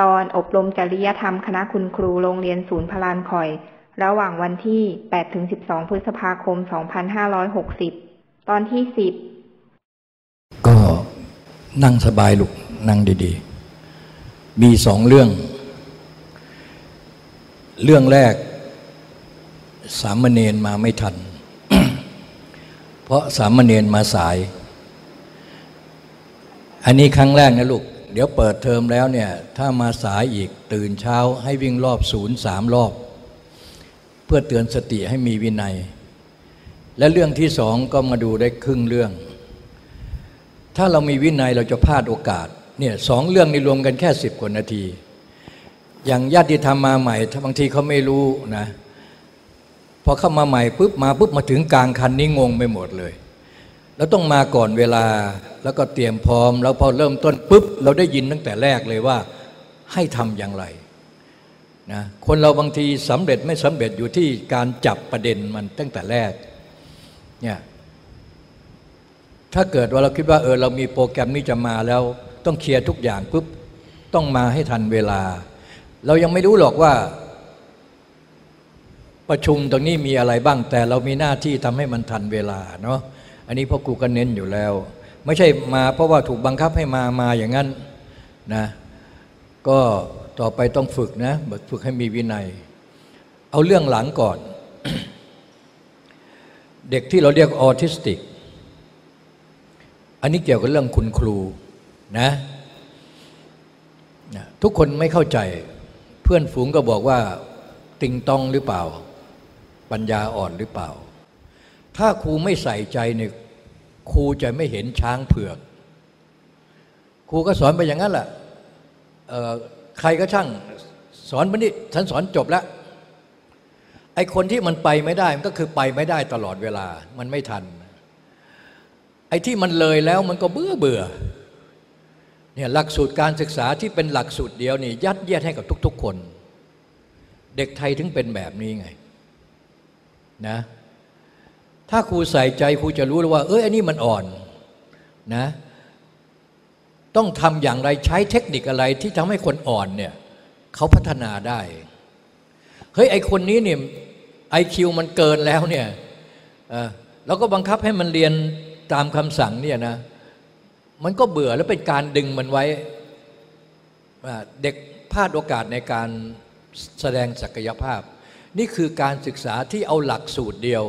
ตอนอบรมจริยธรรมคณะคุณครูโรงเรียนศูนย์พลานคอย ระหว่างวันที่ 8-12 พฤษภาคม 2560 ตอนที่ 10 ก็นั่งสบายลูกนั่งดีๆ มีสองเรื่อง เรื่องแรก สามเณรมาไม่ทัน เพราะสามเณรมาสาย อันนี้ครั้งแรกนะลูก เดี๋ยวเปิดเทอมแล้วเนี่ย ถ้ามาสายอีกตื่นเช้าให้วิ่งรอบศูนย์สามรอบ เพื่อเตือนสติให้มีวินัย และเรื่องที่สองก็มาดูได้ครึ่งเรื่อง ถ้าเรามีวินัยเราจะพลาดโอกาสเนี่ยสองเรื่องนี้รวมกันแค่สิบกว่านาที อย่างญาติธรรมมาใหม่บางทีเขาไม่รู้นะพอเข้ามาใหม่ปุ๊บมาปุ๊บมาถึงกลางคันนี้งงไปหมดเลย แล้วต้องมาก่อนเวลาแล้วก็เตรียมพร้อม แล้วพอเริ่มต้นปุ๊บเราได้ยินตั้งแต่แรกเลยว่าให้ทำอย่างไรนะคนเราบางทีสำเร็จไม่สำเร็จอยู่ที่การจับประเด็นมันตั้งแต่แรกเนี่ยถ้าเกิดว่าเราคิดว่าเออเรามีโปรแกรมนี้จะมาแล้ว ต้องเคลียร์ทุกอย่างปุ๊บต้องมาให้ทันเวลา เรายังไม่รู้หรอกว่า ประชุมตรงนี้มีอะไรบ้าง แต่เรามีหน้าที่ทำให้มันทันเวลาเนาะ อันนี้พ่อครูก็เน้นอยู่แล้ว ไม่ใช่มาเพราะว่าถูกบังคับให้มามาอย่างนั้นนะก็ต่อไปต้องฝึกนะฝึกให้มีวินัย เอาเรื่องหลังก่อน เด็กที่เราเรียกออทิสติก อันนี้เกี่ยวกับเรื่องคุณครูนะนะทุกคนไม่เข้าใจเพื่อนฝูงก็บอกว่า ติงตองหรือเปล่า ปัญญาอ่อนหรือเปล่า ถ้าครูไม่ใส่ใจเนี่ยครูจะไม่เห็นช้างเผือก ครูก็สอนไปอย่างนั้นแหละใครก็ช่างสอนมันนี่ฉันสอนจบแล้วไอ้คนที่มันไปไม่ได้มันก็คือไปไม่ได้ตลอดเวลามันไม่ทัน ไอ้ที่มันเลยแล้วมันก็เบื่อเบื่อเนี่ยหลักสูตรการศึกษาที่เป็นหลักสูตรเดียวนี่ยัดเยียดให้กับทุก ๆ คน เด็กไทยถึงเป็นแบบนี้ไงนะ ถ้าครูใส่ใจครูจะรู้แล้วว่า เอ้ยอันนี้มันอ่อนนะต้องทำอย่างไรใช้เทคนิคอะไรที่ทำให้คนอ่อนเนี่ยเขาพัฒนาได้ เฮ้ยไอคนนี้เนี่ยไอคิวมันเกินแล้วเนี่ยเราก็บังคับให้มันเรียนตามคำสั่งเนี่ยนะมันก็เบื่อแล้วเป็นการดึงมันไว้ เด็กพลาดโอกาสในการแสดงศักยภาพ นี่คือการศึกษาที่เอาหลักสูตรเดียว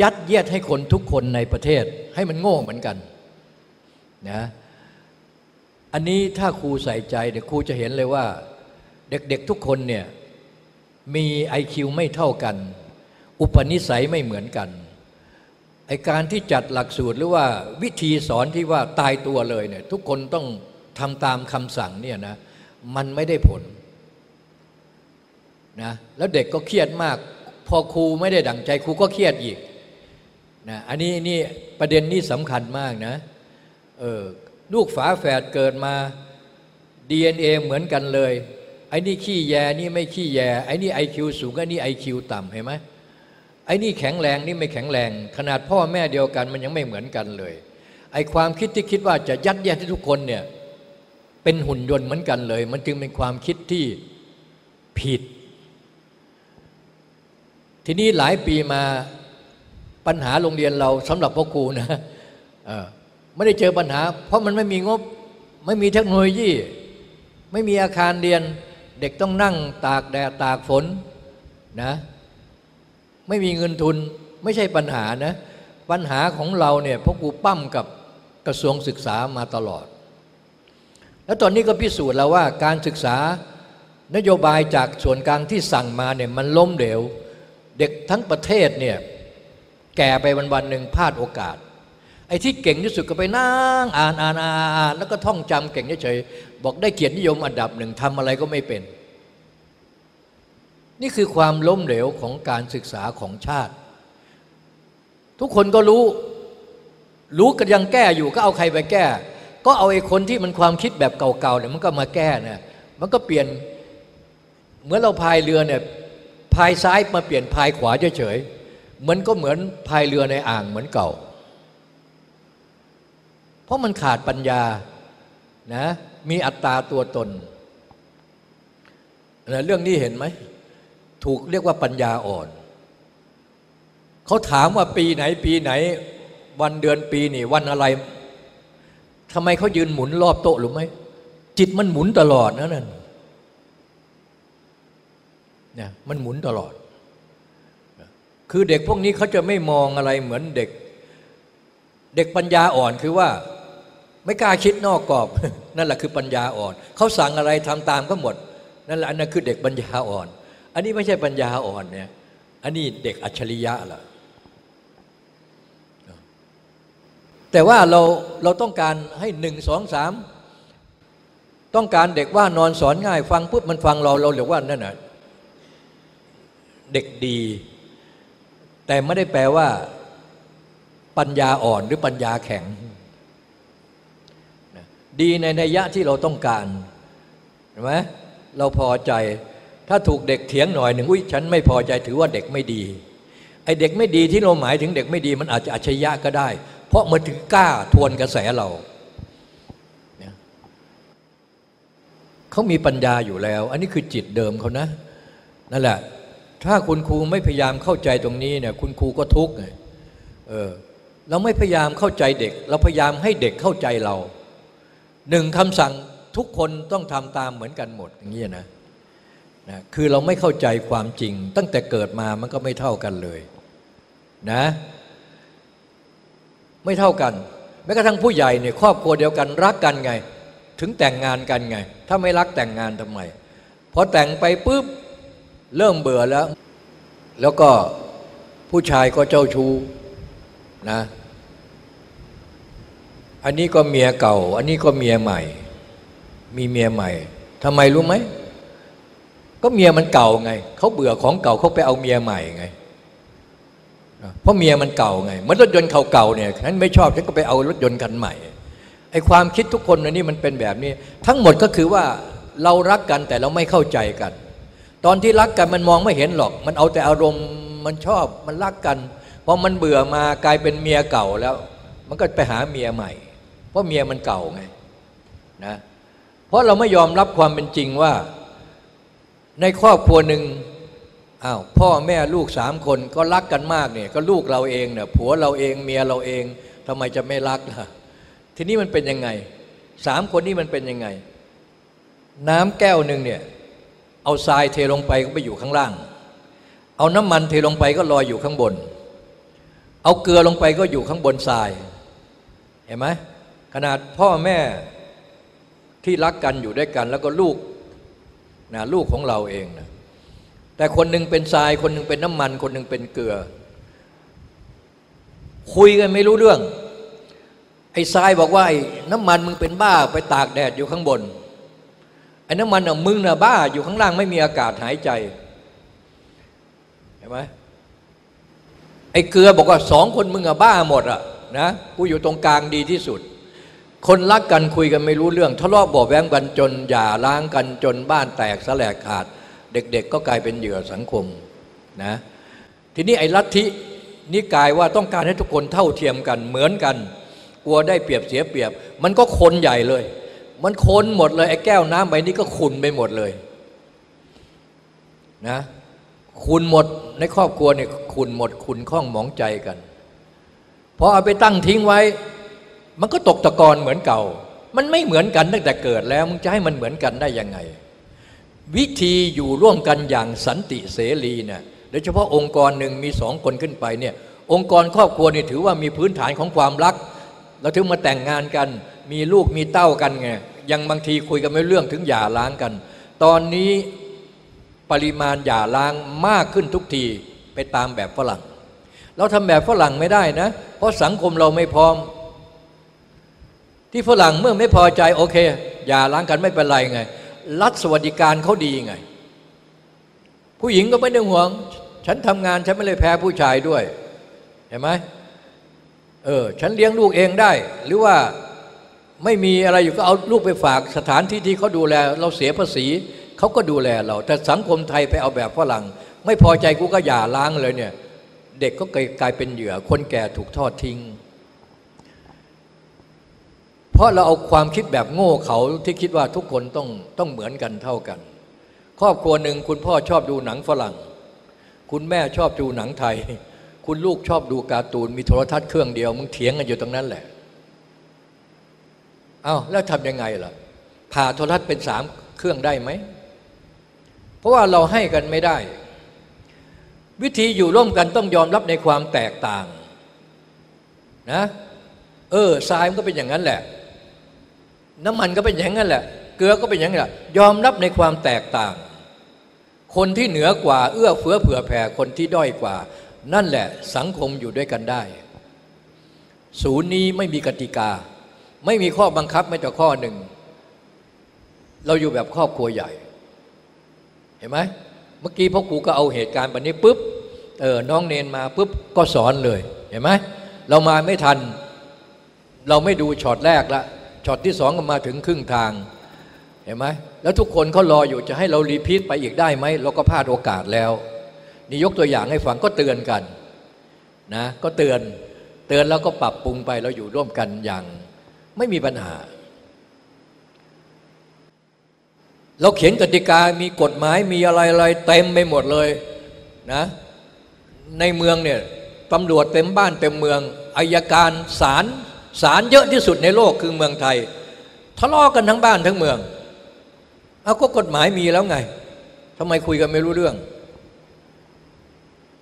ยัดเยียดให้คนทุกคนในประเทศให้มันโง่เหมือนกันนะอันนี้ถ้าครูใส่ใจเดี๋ยวครูจะเห็นเลยว่า เด็กๆทุกคนเนี่ยมีไอคิวไม่เท่ากัน อุปนิสัยไม่เหมือนกันไอการที่จัดหลักสูตรหรือว่าวิธีสอนที่ว่าตายตัวเลยเนี่ยทุกคนต้องทำตามคำสั่งเนี่ยนะมันไม่ได้ผลนะแล้วเด็กก็เครียดมาก พอครูไม่ได้ดั่งใจครูก็เครียดอีก นะอันนี้นี่ประเด็นนี้สำคัญมากนะเออลูกฝาแฝดเกิดมา DNA เหมือนกันเลยไอ้นี่ขี้แยนี่ไม่ขี้แยไอ้นี่ไอคิวสูงไอ้นี่ไอคิวต่ำเห็นไหมไอ้นี่แข็งแรงนี่ไม่แข็งแรง ขนาดพ่อแม่เดียวกันมันยังไม่เหมือนกันเลยไอ้ความคิดที่คิดว่าจะยัดเยียดให้ทุกคนเนี่ยเป็นหุ่นยนต์เหมือนกันเลย มันจึงเป็นความคิดที่ผิด ทีนี้หลายปีมา ปัญหาโรงเรียนเราสำหรับพ่อครูนะไม่ได้เจอปัญหา เพราะมันไม่มีงบ ไม่มีเทคโนโลยี ไม่มีอาคารเรียน เด็กต้องนั่งตากแดดตากฝนนะไม่มีเงินทุนไม่ใช่ปัญหานะปัญหาของเราเนี่ยพวกกูปั้มกับกระทรวงศึกษามาตลอด แล้วตอนนี้ก็พิสูจน์แล้วว่าการศึกษานโยบายจากส่วนกลางที่สั่งมาเนี่ยมันล้มเหลว เด็กทั้งประเทศเนี่ย แก่ไปวันวันหนึ่งพลาดโอกาส ไอ้ที่เก่งที่สุดก็ไปนั่งอ่านอ่านอ่านแล้วก็ท่องจำเก่งเฉยๆบอกได้เกียรตินิยมอันดับหนึ่งทำอะไรก็ไม่เป็น นี่คือความล้มเหลวของการศึกษาของชาติ ทุกคนก็รู้ รู้กันยังแก้อยู่ก็เอาใครไปแก้ ก็เอาไอ้คนที่มันความคิดแบบเก่าๆเนี่ยมันก็มาแก้นี่ยมันก็เปลี่ยนเหมือนเราพายเรือเนี่ยพายซ้ายมาเปลี่ยนพายขวาเฉยๆ มันก็เหมือนพายเรือในอ่างเหมือนเก่า เพราะมันขาดปัญญานะมีอัตตาตัวตนนะเรื่องนี้เห็นไหม ถูกเรียกว่าปัญญาอ่อน เขาถามว่าปีไหนปีไหน วันเดือนปีนี่ วันอะไรทำไมเขายืนหมุนรอบโต๊ะหรือไม่จิตมันหมุนตลอดนะนั่นเนี่ยมันหมุนตลอด คือเด็กพวกนี้เขาจะไม่มองอะไรเหมือนเด็ก เด็กปัญญาอ่อนคือว่า ไม่กล้าคิดนอกกรอบ นั่นแหละคือปัญญาอ่อน เขาสั่งอะไรทำตามก็หมด นั่นแหละอันนั้นคือเด็กปัญญาอ่อน อันนี้ไม่ใช่ปัญญาอ่อนเนี่ยอันนี้เด็กอัจฉริยะล่ะแต่ว่าเราเราต้องการให้หนึ่งสองสามต้องการเด็กว่านอนสอนง่าย ฟังปุ๊บมันฟังเราเราเรียกว่านั่นน่ะเด็กดี แต่ไม่ได้แปลว่า ปัญญาอ่อนหรือปัญญาแข็ง ดีในนัยยะที่เราต้องการเห็นไหมเราพอใจถ้าถูกเด็กเถียงหน่อยหนึ่งอุ้ยฉันไม่พอใจถือว่าเด็กไม่ดีไอเด็กไม่ดีที่เราหมายถึงเด็กไม่ดีมันอาจจะอัจฉริยะก็ได้ เพราะมันถึงกล้าทวนกระแสเราเนี่ยเขามีปัญญาอยู่แล้ว อันนี้คือจิตเดิมเขานะ นั่นแหละ ถ้าคุณครูไม่พยายามเข้าใจตรงนี้เนี่ยคุณครูก็ทุกข์ไงเออเราไม่พยายามเข้าใจเด็ก เราพยายามให้เด็กเข้าใจเราหนึ่งคำสั่งทุกคนต้องทำตามเหมือนกันหมดอย่างนี้นะนะคือเราไม่เข้าใจความจริง ตั้งแต่เกิดมามันก็ไม่เท่ากันเลยนะไม่เท่ากันแม้กระทั่งผู้ใหญ่เนี่ยครอบครัวเดียวกันรักกันไง ถึงแต่งงานกันไง ถ้าไม่รักแต่งงานทำไมพอแต่งไปปุ๊บ เริ่มเบื่อแล้ว แล้วก็ผู้ชายก็เจ้าชู้นะ อันนี้ก็เมียเก่า อันนี้ก็เมียใหม่ มีเมียใหม่ทำไมรู้ไหม ก็เมียมันเก่าไง เขาเบื่อของเก่าเขาไปเอาเมียใหม่ไง เพราะเมียมันเก่าไง เหมือนรถยนต์เก่าๆเนี่ยฉันไม่ชอบฉันก็ไปเอารถยนต์คันใหม่ไอ้ความคิดทุกคนในนี้มันเป็นแบบนี้ ทั้งหมดก็คือว่าเรารักกันแต่เราไม่เข้าใจกัน ตอนที่รักกันมันมองไม่เห็นหรอก มันเอาแต่อารมณ์มันชอบมันรักกันพอมันเบื่อมากลายเป็นเมียเก่าแล้ว มันก็ไปหาเมียใหม่ เพราะเมียมันเก่าไงนะเพราะเราไม่ยอมรับความเป็นจริงว่า ในครอบครัวหนึ่งอ้าวพ่อแม่ลูกสามคนก็รักกันมากเนี่ยก็ลูกเราเองเนี่ยผัวเราเองเมียเราเองทำไมจะไม่รักล่ะทีนี้มันเป็นยังไงสามคนนี้มันเป็นยังไง น้ำแก้วหนึ่งเนี่ย เอาทรายเทลงไปก็ไปอยู่ข้างล่าง เอาน้ำมันเทลงไปก็ลอยอยู่ข้างบน เอาเกลือลงไปก็อยู่ข้างบนทราย เห็นไหมขนาดพ่อแม่ที่รักกันอยู่ด้วยกัน แล้วก็ลูกนะลูกของเราเองนะแต่คนหนึ่งเป็นทรายคนหนึ่งเป็นน้ำมัน คนหนึ่งเป็นเกลือ คุยกันไม่รู้เรื่อง ไอ้ทรายบอกว่าไอ้น้ำมันมึงเป็นบ้าไปตากแดดอยู่ข้างบน อ้น้ำมันอะมึงน่ะบ้าอยู่ข้างล่างไม่มีอากาศหายใจเห็นไหมไอ้เกลือบอกว่าสองคนมึงอะบ้าหมดอะนะกูอยู่ตรงกลางดีที่สุด คนรักกันคุยกันไม่รู้เรื่องทะเลาะบาะแว้งกันจนหย่าร้างกันจนบ้านแตกสลายขาด เด็กๆ ก็กลายเป็นเหยื่อสังคมนะทีนี้ไอ้ลัทธินิกายว่าต้องการให้ทุกคนเท่าเทียมกันเหมือนกัน กลัวได้เปรียบเสียเปรียบ มันก็คนใหญ่เลย มันคนหมดเลยไอ้แก้วน้ำใบนี้ก็ขุนไปหมดเลยนะขุนหมดในครอบครัวเนี่ยขุนหมดขุนข้องหมองใจกันพอเอาไปตั้งทิ้งไว้ มันก็ตกตะกอนเหมือนเก่า มันไม่เหมือนกันตั้งแต่เกิดแล้วมึงจะให้มันเหมือนกันได้ยังไง วิธีอยู่ร่วมกันอย่างสันติเสรีเนี่ยโดยเฉพาะองค์กรหนึ่งมีสองคนขึ้นไปเนี่ยองค์กรครอบครัวนี่ถือว่ามีพื้นฐานของความรักเราถึงมาแต่งงานกัน มีลูกมีเต้ากันไง ยังบางทีคุยกันไม่เรื่องถึงหย่าร้างกัน ตอนนี้ปริมาณหย่าร้างมากขึ้นทุกทีไปตามแบบฝรั่ง เราทำแบบฝรั่งไม่ได้นะ เพราะสังคมเราไม่พร้อม ที่ฝรั่งเมื่อไม่พอใจโอเคอย่าล้างกันไม่เป็นไรไง รัฐสวัสดิการเขาดีไง ผู้หญิงก็ไม่ต้องห่วง ฉันทำงานฉันไม่เลยแพ้ผู้ชายด้วยเห็นไหมเออฉันเลี้ยงลูกเองได้ หรือว่า ไม่มีอะไรอยู่ก็เอาลูกไปฝากสถานที่ที่เขาดูแล เราเสียภาษีเขาก็ดูแลเรา แต่สังคมไทยไปเอาแบบฝรั่ง ไม่พอใจกูก็อย่าล้างเลยเนี่ย เด็กก็กลายเป็นเหยื่อ คนแก่ถูกทอดทิ้ง เพราะเราเอาความคิดแบบโง่เขาที่คิดว่าทุกคนต้องต้องเหมือนกันเท่ากัน ครอบครัวหนึ่งคุณพ่อชอบดูหนังฝรั่ง คุณแม่ชอบดูหนังไทย คุณลูกชอบดูการ์ตูนมีโทรทัศน์เครื่องเดียวมึงเถียงกันอยู่ตรงนั้นแหละ เอา้าแล้วทำยังไงล่ะผ่าโทรทัศน์เป็นสามเครื่องได้ไหม เพราะว่าเราให้กันไม่ได้ วิธีอยู่ร่วมกันต้องยอมรับในความแตกต่างนะเออทรายมันก็เป็นอย่างนั้นแหละ น้ำมันก็เป็นอย่างนั้นแหละ เกลือก็เป็นอย่างนั้นแหละยอมรับในความแตกต่าง คนที่เหนือกว่า เอื้อเฟื้อเผื่อแผ่คนที่ด้อยกว่า นั่นแหละสังคมอยู่ด้วยกันได้ ศูนย์นี้ไม่มีกติกา ไม่มีข้อบังคับไม่แต่ข้อหนึ่ง เราอยู่แบบครอบครัวใหญ่ เห็นไหมเมื่อกี้พ่อครูก็เอาเหตุการณ์แบบนี้ปุ๊บเออน้องเนนมาปุ๊บก็สอนเลย เห็นไหมเรามาไม่ทัน เราไม่ดูช็อตแรกละช็อตที่สองก็มาถึงครึ่งทาง เห็นไหมแล้วทุกคนเขารออยู่จะให้เรา repeat ไปอีกได้ไหมเราก็พลาดโอกาสแล้ว นี่ยกตัวอย่างให้ฟังก็เตือนกันนะก็เตือนเตือนแล้วก็ปรับปรุงไปเราอยู่ร่วมกันอย่าง ไม่มีปัญหา เราเขียนกติกามีกฎหมายมีอะไรอะไรเต็มไปหมดเลยนะในเมืองเนี่ยตำรวจเต็มบ้านเต็มเมืองอายการศาลศาลเยอะที่สุดในโลกคือเมืองไทยทะเลาะกันทั้งบ้านทั้งเมืองเอาก็กฎหมายมีแล้วไงทำไมคุยกันไม่รู้เรื่อง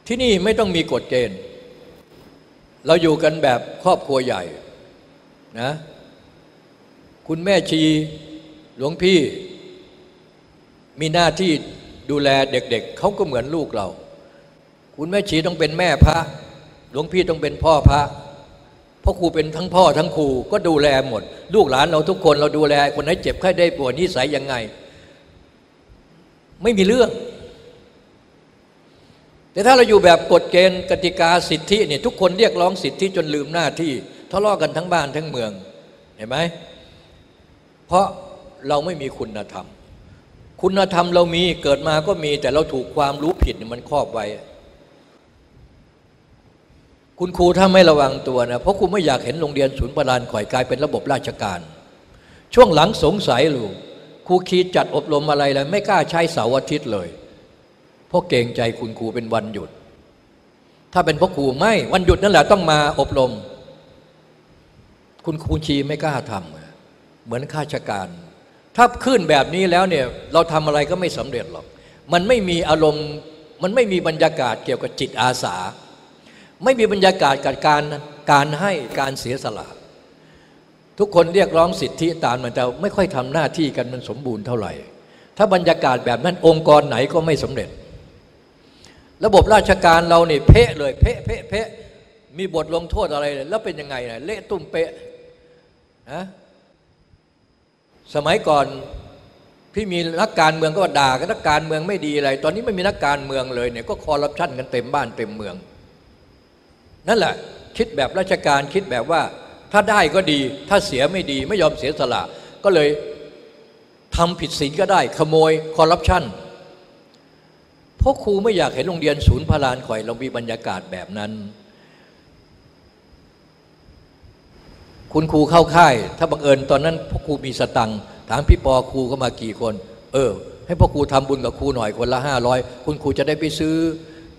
ที่นี่ไม่ต้องมีกฎเกณฑ์ เราอยู่กันแบบครอบครัวใหญ่นะ คุณแม่ชีหลวงพี่มีหน้าที่ดูแลเด็กๆเเขาก็เหมือนลูกเรา คุณแม่ชีต้องเป็นแม่พระ หลวงพี่ต้องเป็นพ่อพระพ่อครูเป็นทั้งพ่อทั้งครูก็ดูแลหมด ลูกหลานเราทุกคนเราดูแลคนไหนเจ็บไข้ได้ป่วยนิสัยยังไง ไม่มีเรื่อง แต่ถ้าเราอยู่แบบกฎเกณฑ์กติกาสิทธิเนี่ยทุกคนเรียกร้องสิทธิจนลืมหน้าที่ทะเลาะกันทั้งบ้านทั้งเมืองเห็นไหม เพราะเราไม่มีคุณธรรม คุณธรรมเรามีเกิดมาก็มีแต่เราถูกความรู้ผิดมันครอบไว้ คุณครูถ้าไม่ระวังตัวนะเพราะครูไม่อยากเห็นโรงเรียนศูนย์ประลานข่อยกลายเป็นระบบราชการ ช่วงหลังสงสัยลูกครูคีจัดอบรมอะไรเลยไม่กล้าใช้เสาร์อาทิตย์เลยเพราะเกรงใจคุณครูเป็นวันหยุด ถ้าเป็นพ่อครูไม่วันหยุดนั่นแหละต้องมาอบรม คุณครูชีไม่กล้าทำ เหมือนข้าราชการ ถ้าขึ้นแบบนี้แล้วเนี่ยเราทำอะไรก็ไม่สำเร็จหรอก มันไม่มีอารมณ์ มันไม่มีบรรยากาศเกี่ยวกับจิตอาสา ไม่มีบรรยากาศกับการการให้การเสียสละ ทุกคนเรียกร้องสิทธิตามมันแต่ไม่ค่อยทำหน้าที่กันมันสมบูรณ์เท่าไหร่ ถ้าบรรยากาศแบบนั้นองค์กรไหนก็ไม่สำเร็จ ระบบราชการเราเนี่ยเพะเลยเพะเพะเพะมีบทลงโทษอะไรเลยแล้วเป็นยังไงนะเละตุ้มเปะนะ สมัยก่อนพี่มีนักการเมืองก็ด่ากันนักการเมืองไม่ดีอะไร ตอนนี้ไม่มีนักการเมืองเลยเนี่ยก็คอร์รัปชันกันเต็มบ้านเต็มเมือง นั่นแหละคิดแบบราชการคิดแบบว่า ถ้าได้ก็ดีถ้าเสียไม่ดีไม่ยอมเสียสละก็เลยทำผิดศีลก็ได้ ขโมยคอร์รัปชันเพราะครูไม่อยากเห็นโรงเรียนศูนย์พลานข่อยเรามีบรรยากาศแบบนั้น คุณครูเข้าค่าย ถ้าบังเอิญตอนนั้นพ่อครูมีสตังค์ถามพี่ปอครูเข้ามากี่คน เออ ให้พ่อครูทำบุญกับครูหน่อยคนละห้าร้อยคุณครูจะได้ไปซื้อ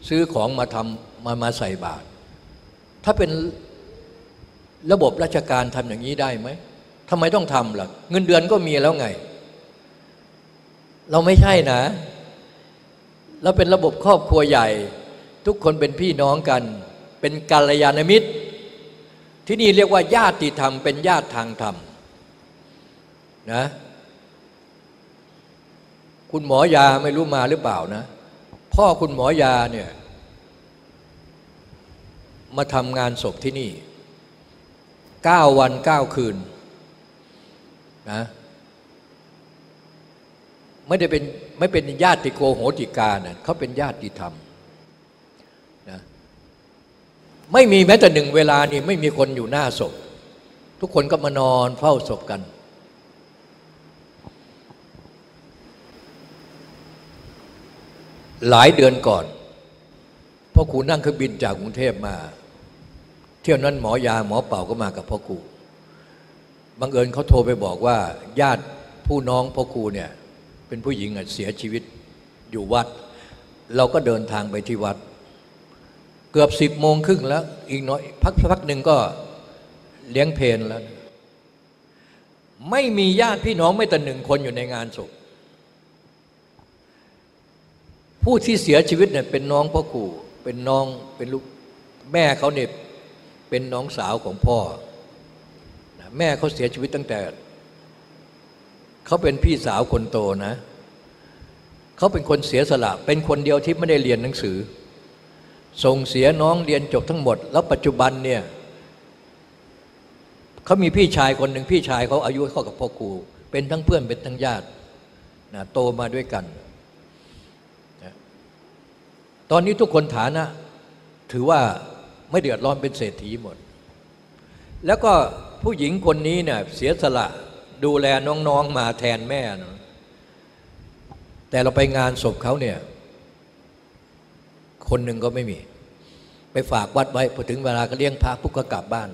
ซื้อของมาทำมามาใส่บาตรถ้าเป็นระบบราชการทำอย่างนี้ได้ไหมทำไมต้องทำล่ะ เงินเดือนก็มีแล้วไง เราไม่ใช่นะ เราเป็นระบบครอบครัวใหญ่ ทุกคนเป็นพี่น้องกัน เป็นกัลยาณมิตร ที่นี่เรียกว่าญาติธรรมเป็นญาติทางธรรมนะคุณหมอยาไม่รู้มาหรือเปล่านะ พ่อคุณหมอยาเนี่ยมาทำงานศพที่นี่เก้าวันเก้าคืนนะไม่ได้เป็นไม่เป็นญาติโกโหติกาเนะเขาเป็นญาติธรรม ไม่มีแม้แต่หนึ่งเวลานี่ไม่มีคนอยู่หน้าศพ ทุกคนก็มานอนเฝ้าศพกัน หลายเดือนก่อนพ่อครูนั่งเครื่องบินจากกรุงเทพมา เที่ยวนั้นหมอยาหมอเป่าก็มากับพ่อครูบังเอิญเขาโทรไปบอกว่า ญาติผู้น้องพ่อครูเนี่ยเป็นผู้หญิงเสียชีวิตอยู่วัด เราก็เดินทางไปที่วัด เกือบสิบโมงครึ่งแล้ว อีกน้อยพักพักหนึ่งก็เลี้ยงเพลนแล้ว ไม่มีญาติพี่น้องไม่แต่หนึ่งคนอยู่ในงานศพผู้ที่เสียชีวิตเนี่ยเป็นน้องพ่อครูเป็นน้องเป็นลูกแม่เขาเนี่ยเป็นน้องสาวของพ่อ แม่เขาเสียชีวิตตั้งแต่เขาเป็นพี่สาวคนโตนะเขาเป็นคนเสียสละ เป็นคนเดียวที่ไม่ได้เรียนหนังสือ ส่งเสียน้องเรียนจบทั้งหมด แล้วปัจจุบันเนี่ยเขามีพี่ชายคนหนึ่งพี่ชายเขาอายุเข้ากับพ่อครูเป็นทั้งเพื่อนเป็นทั้งญาตินะโตมาด้วยกันนะตอนนี้ทุกคนฐานะ ถือว่าไม่เดือดร้อนเป็นเศรษฐีหมด แล้วก็ผู้หญิงคนนี้เนี่ยเสียสละดูแลน้องๆมาแทนแม่นะแต่เราไปงานศพเขาเนี่ย คนหนึ่งก็ไม่มี ไปฝากวัดไว้พอถึงเวลาก็เลี้ยงพระพุกก็กลับบ้าน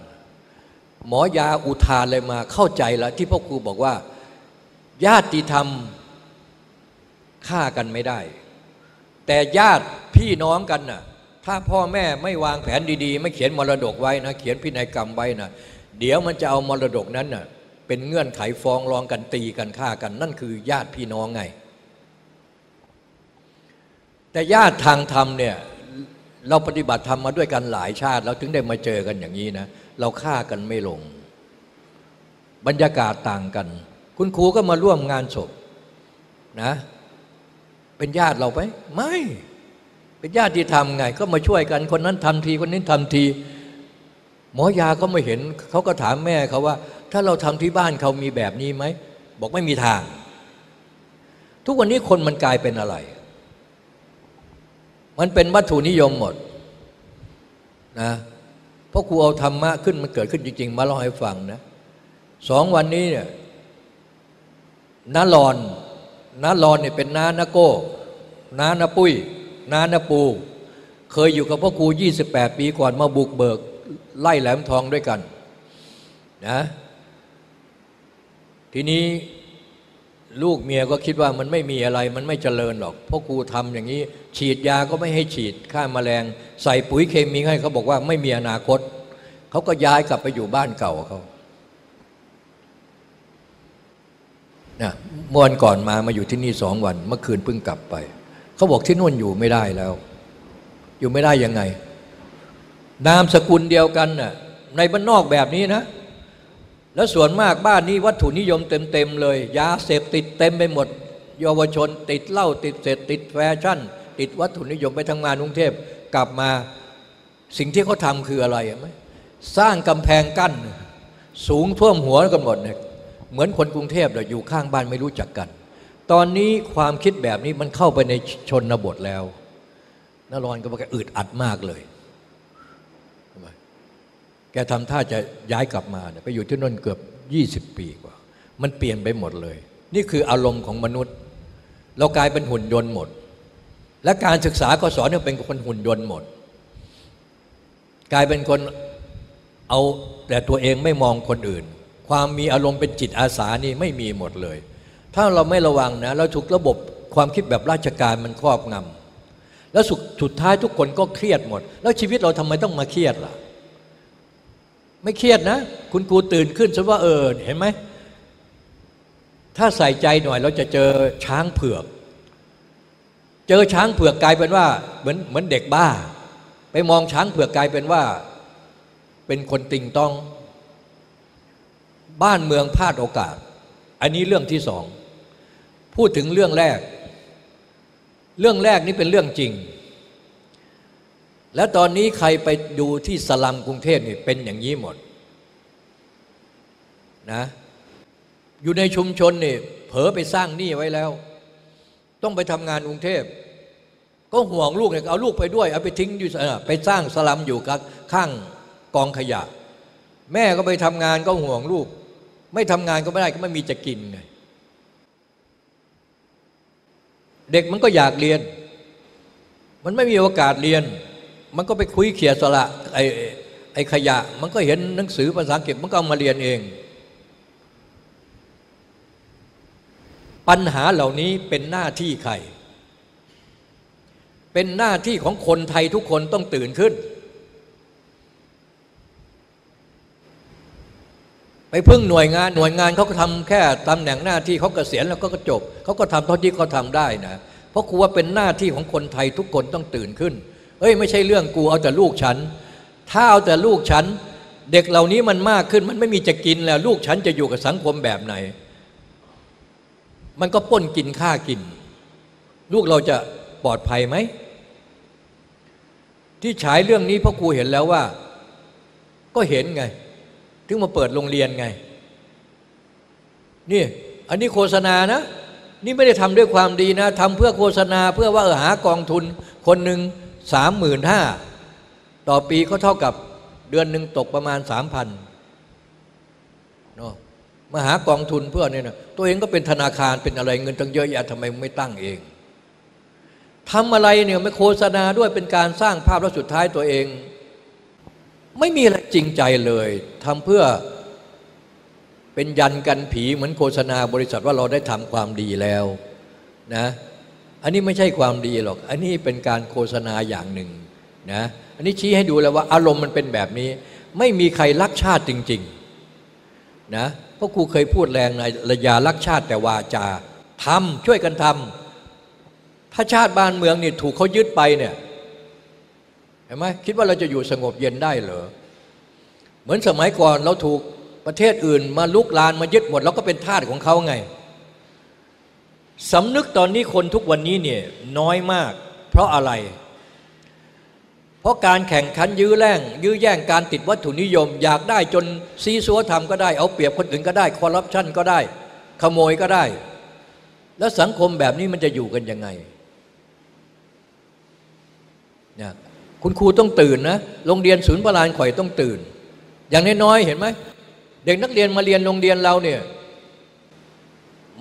หมอยาอุทานเลยมาเข้าใจแล้วที่พ่อครูบอกว่า ญาติธรรมฆ่ากันไม่ได้ แต่ญาติพี่น้องกันน่ะถ้าพ่อแม่ไม่วางแผนดีๆ ไม่เขียนมรดกไว้นะ เขียนพินัยกรรมไว้นะเดี๋ยวมันจะเอามรดกนั้นน่ะเป็นเงื่อนไขฟ้องร้องกันตีกันฆ่ากัน นั่นคือญาติพี่น้องไง แต่ญาติทางธรรมเนี่ย เราปฏิบัติธรรมมาด้วยกันหลายชาติ แล้วถึงได้มาเจอกันอย่างนี้นะเราฆ่ากันไม่ลง บรรยากาศต่างกัน คุณครูก็มาร่วมงานศพนะ เป็นญาติเราไหมไม่ เป็นญาติที่ทำไง ก็มาช่วยกันคนนั้นทำทีคนนี้ทำที หมอยาก็ไม่เห็นเขาก็ถามแม่เขาว่า ถ้าเราทำที่บ้านเขามีแบบนี้ไหมบอกไม่มีทาง ทุกวันนี้คนมันกลายเป็นอะไร มันเป็นวัตถุนิยมหมดนะเพราะครูเอาธรรมะขึ้นมันเกิดขึ้นจริง ๆ มาเล่าให้ฟังนะสองวันนี้เนี่ยน้าลอนน้าลอนเนี่ยเป็นน้านาโก้น้านาปุ้ยน้านาปู เคยอยู่กับพ่อครู 28 ปีก่อนมาบุกเบิก ไล่แหลมทองด้วยกันนะทีนี้ ลูกเมียก็คิดว่ามันไม่มีอะไรมันไม่เจริญหรอกเพ่อครูทำอย่างนี้ ฉีดยาก็ไม่ให้ฉีดฆ่ามาแมลง ใส่ปุ๋ยเคมีให้เขาบอกว่าไม่มีอนาคต เขาก็ย้ายกลับไปอยู่บ้านเก่าเขานะเมื่อวันก่อนมามาอยู่ที่นี่สองวัน เมื่อคืนเพิ่งกลับไปเขาบอกที่นู่นอยู่ไม่ได้แล้ว อยู่ไม่ได้ยังไง นามสกุลเดียวกันน่ะในบ้านนอกแบบนี้นะ แล้วส่วนมากบ้านนี้วัตถุนิยมเต็มๆเลย ยาเสพติดเต็มไปหมด เยาวชนติดเหล้าติดเสพติดแฟชั่น ติดวัตถุนิยมไปทำงานกรุงเทพกลับมาสิ่งที่เขาทำคืออะไรไหมสร้างกำแพงกั้น สูงท่วมหัวกันหมดเนี่ยเหมือนคนกรุงเทพเลยอยู่ข้างบ้านไม่รู้จักกัน ตอนนี้ความคิดแบบนี้มันเข้าไปในชนบทแล้วนรอนก็บอกอึดอัดมากเลย แกทำท่าจะย้ายกลับมาเนี่ยไปอยู่ที่นั่นเกือบ 20 ปีกว่า มันเปลี่ยนไปหมดเลย นี่คืออารมณ์ของมนุษย์ เรากลายเป็นหุ่นยนต์หมด และการศึกษาก็สอนให้เป็นคนหุ่นยนต์หมด กลายเป็นคนเอาแต่ตัวเองไม่มองคนอื่น ความมีอารมณ์เป็นจิตอาสานี่ไม่มีหมดเลย ถ้าเราไม่ระวังนะเราถูกระบบความคิดแบบราชการมันครอบงำแล้วสุดสุดท้ายทุกคนก็เครียดหมด แล้วชีวิตเราทำไมต้องมาเครียดล่ะ ไม่เครียดนะ คุณครูตื่นขึ้นซะว่าเออเห็นไหม ถ้าใส่ใจหน่อยเราจะเจอช้างเผือก เจอช้างเผือกกลายเป็นว่า เหมือนเหมือนเด็กบ้า ไปมองช้างเผือกกลายเป็นว่า เป็นคนติงต้อง บ้านเมืองพลาดโอกาส อันนี้เรื่องที่สอง พูดถึงเรื่องแรก เรื่องแรกนี้เป็นเรื่องจริง แล้วตอนนี้ใครไปดูที่สลัมกรุงเทพนี่เป็นอย่างนี้หมดนะอยู่ในชุมชนนี่เผลอไปสร้างหนี้ไว้แล้ว ต้องไปทำงานกรุงเทพ ก็ห่วงลูกเนี่ยเอาลูกไปด้วย เอาไปทิ้งอยู่ไปสร้างสลัมอยู่กับข้างกองขยะ แม่ก็ไปทำงานก็ห่วงลูก ไม่ทำงานก็ไม่ได้ก็ไม่มีจะกินไงเด็กมันก็อยากเรียน มันไม่มีโอกาสเรียน มันก็ไปคุยเขียสละไอ้ไอ้ขยะ มันก็เห็นหนังสือภาษาอังกฤษมันก็เอามาเรียนเองปัญหาเหล่านี้เป็นหน้าที่ใคร เป็นหน้าที่ของคนไทยทุกคนต้องตื่นขึ้น ไปพึ่งหน่วยงานหน่วยงานเขาก็ทำแค่ตำแหน่งหน้าที่เขาเกษียณแล้วก็จบเขาก็ทำเท่าที่เขาทำได้นะ เพราะครูว่าเป็นหน้าที่ของคนไทยทุกคนต้องตื่นขึ้น เอ้ยไม่ใช่เรื่องกูเอาแต่ลูกฉัน ถ้าเอาแต่ลูกฉัน เด็กเหล่านี้มันมากขึ้นมันไม่มีจะกินแล้ว ลูกฉันจะอยู่กับสังคมแบบไหน มันก็ป้นกินฆ่ากิน ลูกเราจะปลอดภัยไหม ที่ฉายเรื่องนี้พราะครูเห็นแล้วว่า ก็เห็นไง ถึงมาเปิดโรงเรียนไง นี่อันนี้โฆษณานะ นี่ไม่ได้ทำด้วยความดีนะทำเพื่อโฆษณาเพื่อว่าเออหากองทุนคนหนึ่ง สามหมื่นห้าต่อปีก็เท่ากับเดือนหนึ่งตกประมาณสามพันเนาะมาหากองทุนเพื่อเนี่ยนะตัวเองก็เป็นธนาคารเป็นอะไรเงินตั้งเยอะแยะทำไมไม่ตั้งเองทำอะไรเนี่ยไม่โฆษณาด้วยเป็นการสร้างภาพแล้วสุดท้ายตัวเอง ไม่มีอะไรจริงใจเลยทำเพื่อเป็นยันกันผีเหมือนโฆษณาบริษัทว่าเราได้ทำความดีแล้วนะ อันนี้ไม่ใช่ความดีหรอก อันนี้เป็นการโฆษณาอย่างหนึ่งนะอันนี้ชี้ให้ดูแล้วว่าอารมณ์มันเป็นแบบนี้ ไม่มีใครรักชาติจริงๆนะเพราะครูเคยพูดแรงในระยารักชาติแต่วาจาทำช่วยกันทำถ้าชาติบ้านเมืองนี่ถูกเขายึดไปเนี่ยเห็นไหมคิดว่าเราจะอยู่สงบเย็นได้เหรอเหมือนสมัยก่อนเราถูกประเทศอื่นมาลุกลานมายึดหมดเราก็เป็นทาสของเขาไง สำนึกตอนนี้คนทุกวันนี้เนี่ยน้อยมาก เพราะอะไร เพราะการแข่งขันยื้อแย่งยื้อแย่งการติดวัตถุนิยม อยากได้จนซีซัวทำก็ได้ เอาเปรียบคนอื่นก็ได้คอร์รัปชันก็ได้ ขโมยก็ได้ แล้วสังคมแบบนี้มันจะอยู่กันยังไงเนี่ยคุณครูต้องตื่นนะโรงเรียนศูนย์ประลานข่อยต้องตื่น อย่างน้อยๆเห็นไหมเด็กนักเรียนมาเรียนโรงเรียนเราเนี่ย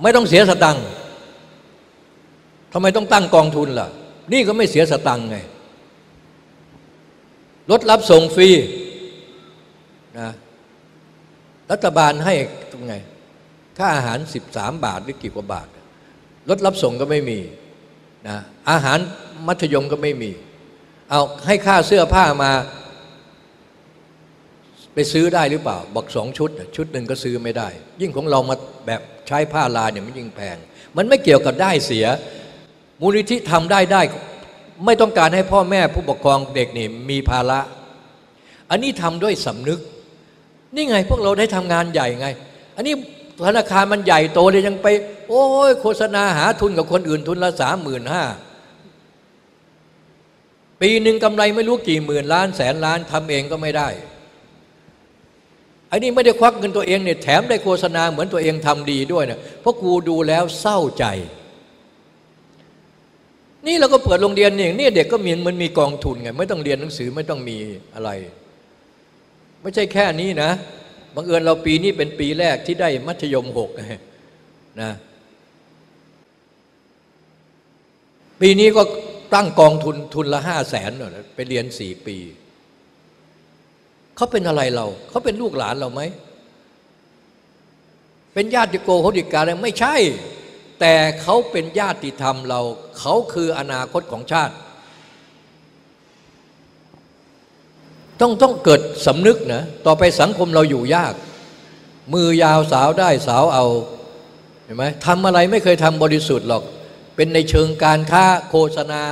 ไม่ต้องเสียสตังค์ ทำไมต้องตั้งกองทุนล่ะ นี่ก็ไม่เสียสตังค์ไงรถรับส่งฟรีนะรัฐบาลให้ตรงไง ค่าอาหาร 13 บาทหรือกี่กว่าบาทรถรับส่งก็ไม่มีนะอาหารมัธยมก็ไม่มี เอาให้ค่าเสื้อผ้ามา ไปซื้อได้หรือเปล่า บอกสองชุด ชุดหนึ่งก็ซื้อไม่ได้ ยิ่งของเรามาแบบใช้ผ้าลายเนี่ยมันยิ่งแพง มันไม่เกี่ยวกับได้เสีย มูลนิธิทำได้ได้ ไม่ต้องการให้พ่อแม่ผู้ปกครองเด็กนี่มีภาระ อันนี้ทำด้วยสำนึก นี่ไงพวกเราได้ทำงานใหญ่ไง อันนี้ธนาคารมันใหญ่โตเลยยังไป โอ้ยโฆษณาหาทุนกับคนอื่นทุนละสามหมื่นห้าปีหนึ่งกำไรไม่รู้กี่หมื่นล้านแสนล้านทำเองก็ไม่ได้อันนี้ไม่ได้ควักเงินตัวเองเนี่ยแถมได้โฆษณาเหมือนตัวเองทำดีด้วยเนี่ยเพราะกูดูแล้วเศร้าใจ นี่เราก็เปิดโรงเรียนเนี่นี่เด็กก็มีมันมีกองทุนไงไม่ต้องเรียนหนังสือไม่ต้องมีอะไร ไม่ใช่แค่นี้นะบังเอิญเราปีนี้เป็นปีแรกที่ได้มัธยมหกนะปีนี้ก็ตั้งกองทุนทุนละห้าแสนไปเรียนสี่ปีเขาเป็นอะไรเราเขาเป็นลูกหลานเราไหมเป็นญาติโกโหติกาอะไรไม่ใช่ แต่เขาเป็นญาติธรรมเรา เขาคืออนาคตของชาติ ต้องต้องเกิดสำนึกนะ ต่อไปสังคมเราอยู่ยาก มือยาวสาวได้สาวเอา เห็นไหมทำอะไรไม่เคยทำบริสุทธิ์หรอก เป็นในเชิงการค้าโฆษณา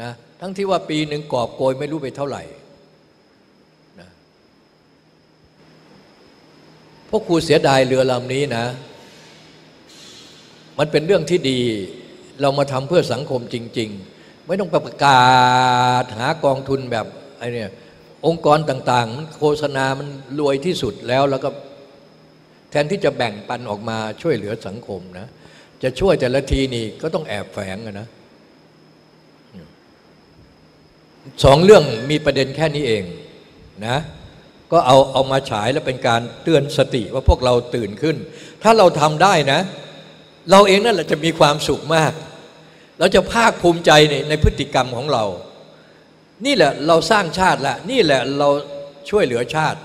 นะ ทั้งที่ว่าปีหนึ่งกอบโกยไม่รู้ไปเท่าไหร่พราะครูเสียดายเรือลำนี้นะ มันเป็นเรื่องที่ดี เรามาทำเพื่อสังคมจริง ๆ ไม่ต้องประกาศหากองทุนแบบไอ้นี่องค์กรต่างๆมันโฆษณามันรวยที่สุดแล้วแล้วก็แทนที่จะแบ่งปันออกมาช่วยเหลือสังคมนะ จะช่วยแต่ละทีนี่ก็ต้องแอบแฝงนะสองเรื่องมีประเด็นแค่นี้เองนะก็เอาเอามาฉายแล้วเป็นการเตือนสติว่าพวกเราตื่นขึ้น ถ้าเราทำได้นะ เราเองนั่นแหละจะมีความสุขมาก เราจะภาคภูมิใจในในพฤติกรรมของเรา นี่แหละเราสร้างชาติละนี่แหละเราช่วยเหลือชาติ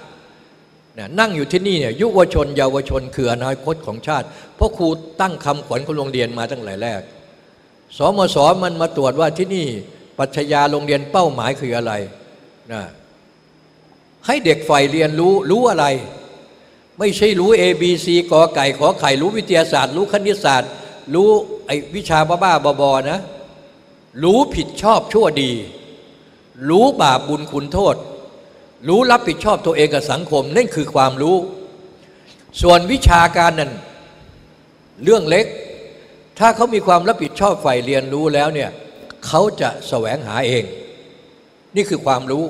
นี่นั่งอยู่ที่นี่เนี่ยยุวชน เยาวชนคืออนาคตของชาติ เพราะครูตั้งคำขวัญของโรงเรียนมาตั้งแต่แรก สมสมันมาตรวจว่าที่นี่ปัชญาโรงเรียนเป้าหมายคืออะไรนะให้เด็กใฝ่เรียนรู้รู้อะไร ไม่ใช่รู้ A B C กอไก่ขอไข่รู้วิทยาศาสตร์ รู้คณิตศาสตร์ รู้ไอ้วิชาบ้าๆบอๆนะ รู้ผิดชอบชั่วดี รู้บาปบุญคุณโทษ รู้รับผิดชอบตัวเองกับสังคม นั่นคือความรู้ ส่วนวิชาการนั้นเรื่องเล็ก ถ้าเขามีความรับผิดชอบใฝ่เรียนรู้แล้วเนี่ยเขาจะแสวงหาเอง นี่คือความรู้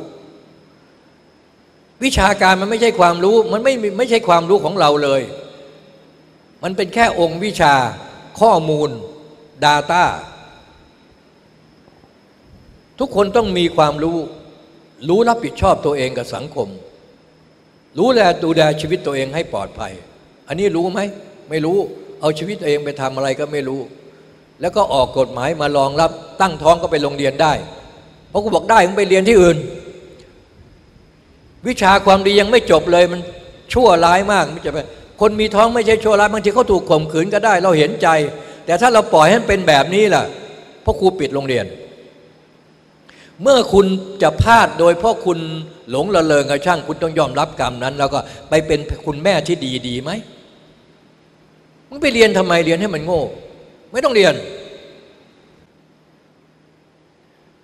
วิชาการมันไม่ใช่ความรู้ มันไม่ไม่ใช่ความรู้ของเราเลย มันเป็นแค่องค์วิชาข้อมูล Data ทุกคนต้องมีความรู้ รู้รับผิดชอบตัวเองกับสังคม รู้แลดูแลชีวิตตัวเองให้ปลอดภัย อันนี้รู้ไหม ไม่รู้ เอาชีวิตตัวเองไปทำอะไรก็ไม่รู้ แล้วก็ออกกฎหมายมารองรับตั้งท้องก็ไปโรงเรียนได้ เพราะกูบอกได้มึงไปเรียนที่อื่น วิชาความดียังไม่จบเลยมันชั่วร้ายมากม่จะไปคนมีท้องไม่ใช่ชั่วร้ายบางทีเขาถูกข่มขืนก็ได้ เราเห็นใจ แต่ถ้าเราปล่อยให้มันเป็นแบบนี้ล่ะเพราะครูปิดโรงเรียน เมื่อคุณจะพลาดโดยเพราะคุณหลงละเลงกับช่างคุณต้องยอมรับกรรมนั้น แล้วก็ไปเป็นคุณแม่ที่ดีดีไหมมึงไปเรียนทำไมเรียนให้มันโง่ ไม่ต้องเรียน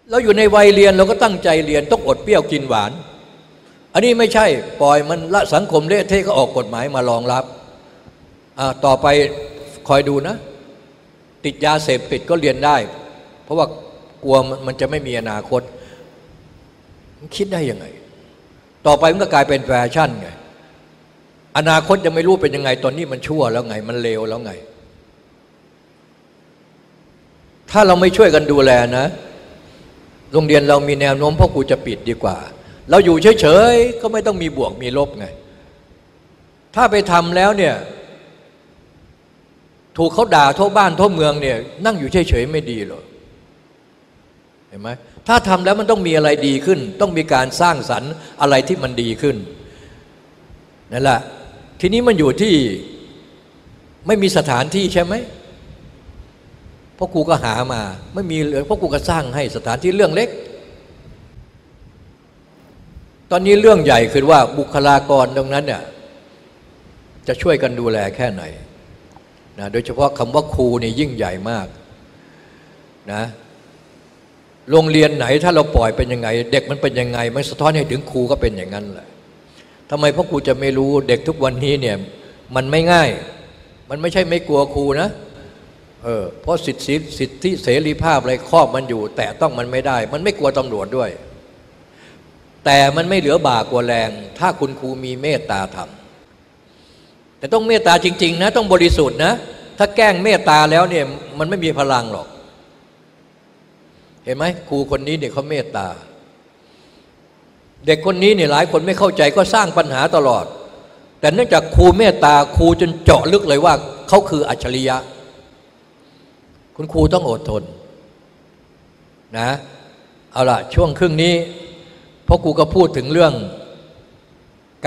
เราอยู่ในวัยเรียนเราก็ตั้งใจเรียนต้องอดเปรี้ยวกินหวาน อันนี้ไม่ใช่ปล่อยมันละสังคมเละเทะก็ออกกฎหมายมารองรับต่อไปคอยดูนะ ติดยาเสพติดก็เรียนได้ เพราะว่ากลัวมันจะไม่มีอนาคตคิดได้ยังไง ต่อไปมันก็กลายเป็นแฟชั่นไงอนาคตจะไม่รู้เป็นยังไงตอนนี้มันชั่วแล้วไง มันเลวแล้วไง ถ้าเราไม่ช่วยกันดูแลนะ โรงเรียนเรามีแนวโน้มพ่อครูจะปิดดีกว่า เราอยู่เฉยๆ ก็ไม่ต้องมีบวกมีลบไง ถ้าไปทำแล้วเนี่ย ถูกเขาด่าทั่วบ้านทั่วเมืองเนี่ย นั่งอยู่เฉยๆ ไม่ดีหรอเห็นไหมถ้าทำแล้วมันต้องมีอะไรดีขึ้น ต้องมีการสร้างสรรค์อะไรที่มันดีขึ้นนั่นแหละทีนี้มันอยู่ที่ไม่มีสถานที่ใช่ไหมพ่อครูก็หามา ไม่มีเลยพ่อครูก็สร้างให้สถานที่เรื่องเล็ก ตอนนี้เรื่องใหญ่คือว่าบุคลากรตรงนั้นเนี่ยจะช่วยกันดูแลแค่ไหนนะโดยเฉพาะคำว่าครูนี่ยิ่งใหญ่มากนะโรงเรียนไหนถ้าเราปล่อยเป็นยังไง เด็กมันเป็นยังไง มันสะท้อนให้ถึงครูก็เป็นอย่างนั้นแหละทำไมพ่อครูจะไม่รู้เด็กทุกวันนี้เนี่ยมันไม่ง่าย มันไม่ใช่ไม่กลัวครูนะเออเพราะสิทธิสิทธิเสรีภาพอะไรครอบมันอยู่ แต่ต้องมันไม่ได้ มันไม่กลัวตำรวจด้วย แต่มันไม่เหลือบากว่าแรง ถ้าคุณครูมีเมตตาธรรม แต่ต้องเมตตาจริง ๆ นะ ต้องบริสุทธิ์นะ ถ้าแกล้งเมตตาแล้วเนี่ยมันไม่มีพลังหรอก เห็นไหมครูคนนี้เนี่ยเขาเมตตา เด็กคนนี้เนี่ยหลายคนไม่เข้าใจก็สร้างปัญหาตลอด แต่เนื่องจากครูเมตตาครูจนเจาะลึกเลยว่าเขาคืออัจฉริยะ คุณครูต้องอดทนนะ เอาละช่วงครึ่งนี้ พ่อครูก็พูดถึงเรื่อง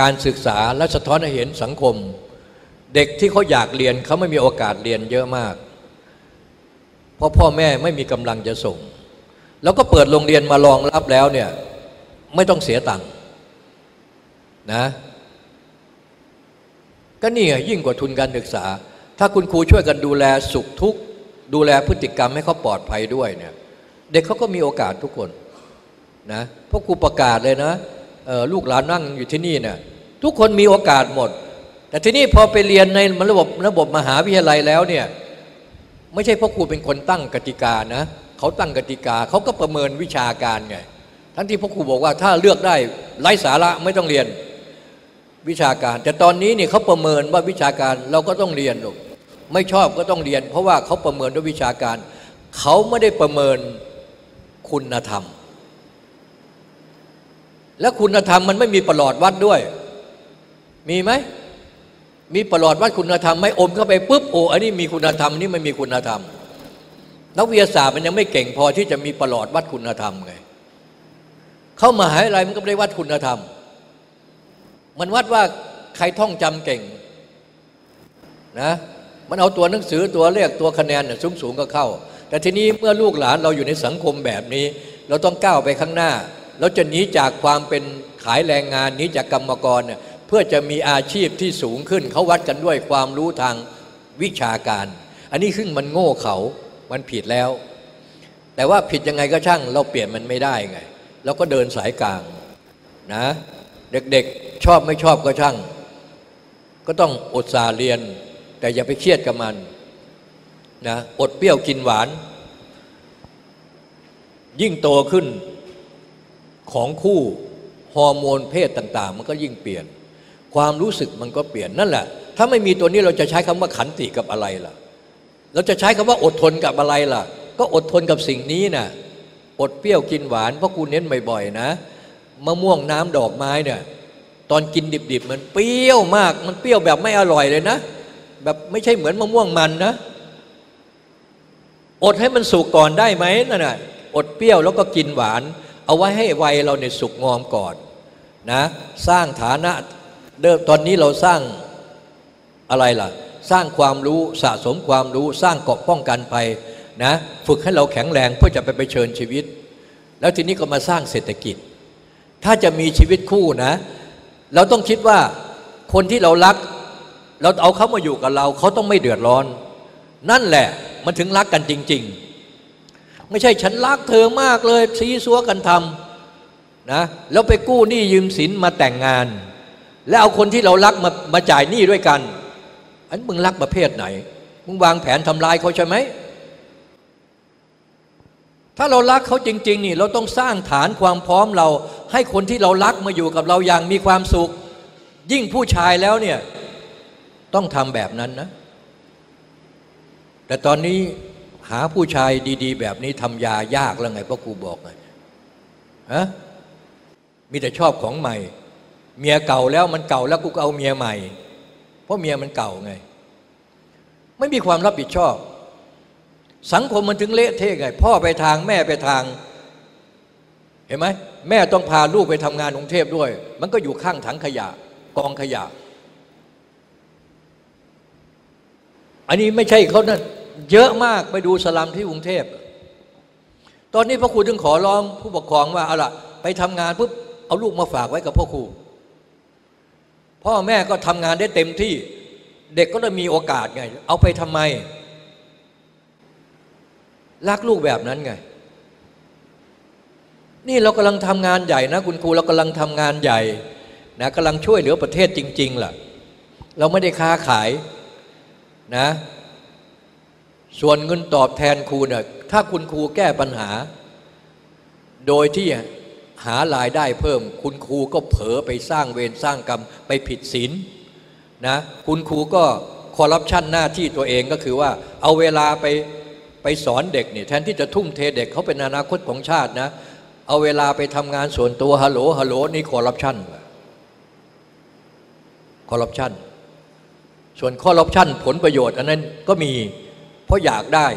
การศึกษาและสะท้อนให้เห็นสังคม เด็กที่เขาอยากเรียนเขาไม่มีโอกาสเรียนเยอะมาก เพราะพ่อแม่ไม่มีกำลังจะส่ง แล้วก็เปิดโรงเรียนมารองรับแล้วเนี่ยไม่ต้องเสียตังค์นะก็นี่ยิ่งกว่าทุนการศึกษา ถ้าคุณครูช่วยกันดูแลสุขทุกข์ดูแลพฤติกรรมให้เขาปลอดภัยด้วยเนี่ยเด็กเขาก็มีโอกาสทุกคน นะพราะครูประกาศเลยนะลูกหลานนั่งอยู่ที่นี่เนี่ยทุกคนมีโอกาสหมด แต่ที่นี่พอไปเรียนในระบบระบบมหาวิทยาลัยแล้วเนี่ยไม่ใช่พ่อครูเป็นคนตั้งกติกานะเขาตั้งกติกาเขาก็ประเมินวิชาการไงทั้งที่พ่อครูบอกว่าถ้าเลือกได้ไร้สาระไม่ต้องเรียนวิชาการ แต่ตอนนี้เนี่ยเขาประเมินว่าวิชาการเราก็ต้องเรียนลูกไม่ชอบก็ต้องเรียน เพราะว่าเขาประเมินด้วยวิชาการ เขาไม่ได้ประเมินคุณธรรม และคุณธรรมมันไม่มีประหลอดวัดด้วย มีไหม มีประหลอดวัดคุณธรรมไหมอมเข้าไปปุ๊บโอ้อันนี้มีคุณธรรมนี่ไม่มีคุณธรรม นักวิทยาศาสตร์มันยังไม่เก่งพอที่จะมีประหลอดวัดคุณธรรมไงเข้ามาหาอะไรมันก็ไม่ได้วัดคุณธรรม มันวัดว่าใครท่องจำเก่งนะมันเอาตัวหนังสือตัวเลขตัวคะแนนสูงสูงก็เข้า แต่ทีนี้เมื่อลูกหลานเราอยู่ในสังคมแบบนี้ เราต้องก้าวไปข้างหน้า เราจะหนีจากความเป็นขายแรงงานหนีจากกรรมกรเนี่ยเพื่อจะมีอาชีพที่สูงขึ้นเขาวัดกันด้วยความรู้ทางวิชาการ อันนี้ขึ้นมันโง่เขามันผิดแล้ว แต่ว่าผิดยังไงก็ช่าง เราเปลี่ยนมันไม่ได้ไงเราก็เดินสายกลางนะเด็กๆชอบไม่ชอบก็ช่าง ก็ต้องอดสาเรียน แต่อย่าไปเครียดกับมันนะอดเปรี้ยวกินหวาน ยิ่งโตขึ้น ของคู่ฮอร์โมนเพศต่างๆ มันก็ยิ่งเปลี่ยน ความรู้สึกมันก็เปลี่ยนนั่นแหละ ถ้าไม่มีตัวนี้เราจะใช้คำว่าขันติกับอะไรล่ะ เราจะใช้คำว่าอดทนกับอะไรล่ะ ก็อดทนกับสิ่งนี้นะ่ะอดเปรี้ยวกินหวานเพราะกูเน้นบ่อยๆนะมะม่วงน้ำดอกไม้เนี่ยตอนกินดิบๆมันเปรี้ยวมาก มันเปรี้ยวแบบไม่อร่อยเลยนะ แบบไม่ใช่เหมือนมะม่วงมันนะ อดให้มันสุกก่อนได้ไหมนั่นน่ะอดเปรี้ยวแล้วก็กินหวาน เอาไว้ให้วัยเราเนี่ยสุกงอมก่อนนะสร้างฐานะเดิมตอนนี้เราสร้างอะไรล่ะ สร้างความรู้สะสมความรู้สร้างเกาะป้องกันภัยนะฝึกให้เราแข็งแรงเพื่อจะไปไปเชิญชีวิต แล้วทีนี้ก็มาสร้างเศรษฐกิจ ถ้าจะมีชีวิตคู่นะ เราต้องคิดว่าคนที่เรารัก เราเอาเขามาอยู่กับเราเขาต้องไม่เดือดร้อน นั่นแหละมันถึงรักกันจริง ๆ ไม่ใช่ฉันรักเธอมากเลยซีซัวกันทำนะแล้วไปกู้หนี้ยืมสินมาแต่งงาน แล้วเอาคนที่เรารักมามาจ่ายหนี้ด้วยกัน อันมึงรักประเภทไหน มึงวางแผนทำลายเขาใช่ไหมถ้าเรารักเขาจริง ๆ นี่เราต้องสร้างฐานความพร้อมเรา ให้คนที่เรารักมาอยู่กับเราอย่างมีความสุข ยิ่งผู้ชายแล้วเนี่ยต้องทำแบบนั้นนะ แต่ตอนนี้ หาผู้ชายดีๆ แบบนี้ทำยายากแล้วไงพ่อครูบอกไงฮะมีแต่ชอบของใหม่ เมียเก่าแล้วมันเก่าแล้วกูก็เอาเมียใหม่ เพราะเมียมันเก่าไง ไม่มีความรับผิดชอบ สังคมมันถึงเละเทะไง พ่อไปทางแม่ไปทาง เห็นไหมแม่ต้องพาลูกไปทำงานกรุงเทพด้วย มันก็อยู่ข้างถังขยะ กองขยะ อันนี้ไม่ใช่เขานะ เยอะมากไปดูสลัมที่กรุงเทพ ตอนนี้พ่อครูถึงขอร้องผู้ปกครองว่าเอาล่ะ ไปทำงานปุ๊บเอาลูกมาฝากไว้กับพ่อครู พ่อแม่ก็ทำงานได้เต็มที่เด็กก็จะมีโอกาสไง เอาไปทำไม รักลูกแบบนั้นไง นี่เรากำลังทำงานใหญ่นะ คุณครูเรากำลังทำงานใหญ่นะกำลังช่วยเหลือประเทศจริง ๆล่ะ เราไม่ได้ค้าขายนะ ส่วนเงินตอบแทนครูเนี่ยถ้าคุณครูแก้ปัญหา โดยที่หารายได้เพิ่ม คุณครูก็เผลอไปสร้างเวรสร้างกรรมไปผิดศีลนะคุณครูก็คอร์รัปชันหน้าที่ตัวเองก็คือว่า เอาเวลาไปไปสอนเด็กเนี่ยแทนที่จะทุ่มเทเด็กเขาเป็นอนาคตของชาตินะ เอาเวลาไปทำงานส่วนตัวฮัลโหลฮัลโหลนี่คอร์รัปชันคอร์รัปชันส่วนคอร์รัปชันผลประโยชน์อันนั้นก็มี เพราะอยากได้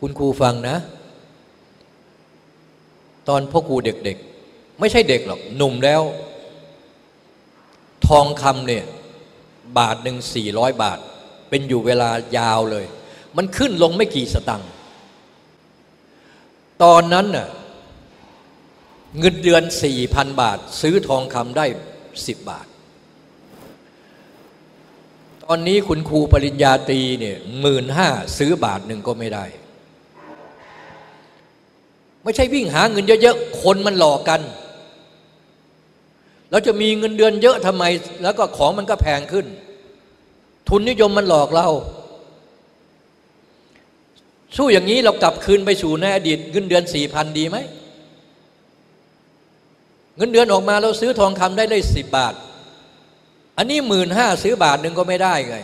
คุณครูฟังนะ ตอนพ่อครูเด็กๆ ไม่ใช่เด็กหรอกหนุ่มแล้ว ทองคำเนี่ยบาทหนึ่งสี่ร้อยบาท เป็นอยู่เวลายาวเลย มันขึ้นลงไม่กี่สตังค์ตอนนั้นน่ะเงินเดือนสี่พันบาท ซื้อทองคำได้สิบบาท ตอนนี้คุณครูปริญญาตรีเนี่ยหมื่นห้าซื้อบาทหนึ่งก็ไม่ได้ ไม่ใช่วิ่งหาเงินเยอะๆ คนมันหลอกกันเราจะมีเงินเดือนเยอะทำไม แล้วก็ของมันก็แพงขึ้น ทุนนิยมมันหลอกเรา สู้อย่างนี้เรากลับคืนไปสู่ในอดีตเงินเดือนสี่พันดีไหม เงินเดือนออกมาเราซื้อทองคำได้เลยสิบบาท อันนี้หมื่นห้าซื้อบาทหนึ่งก็ไม่ได้ไง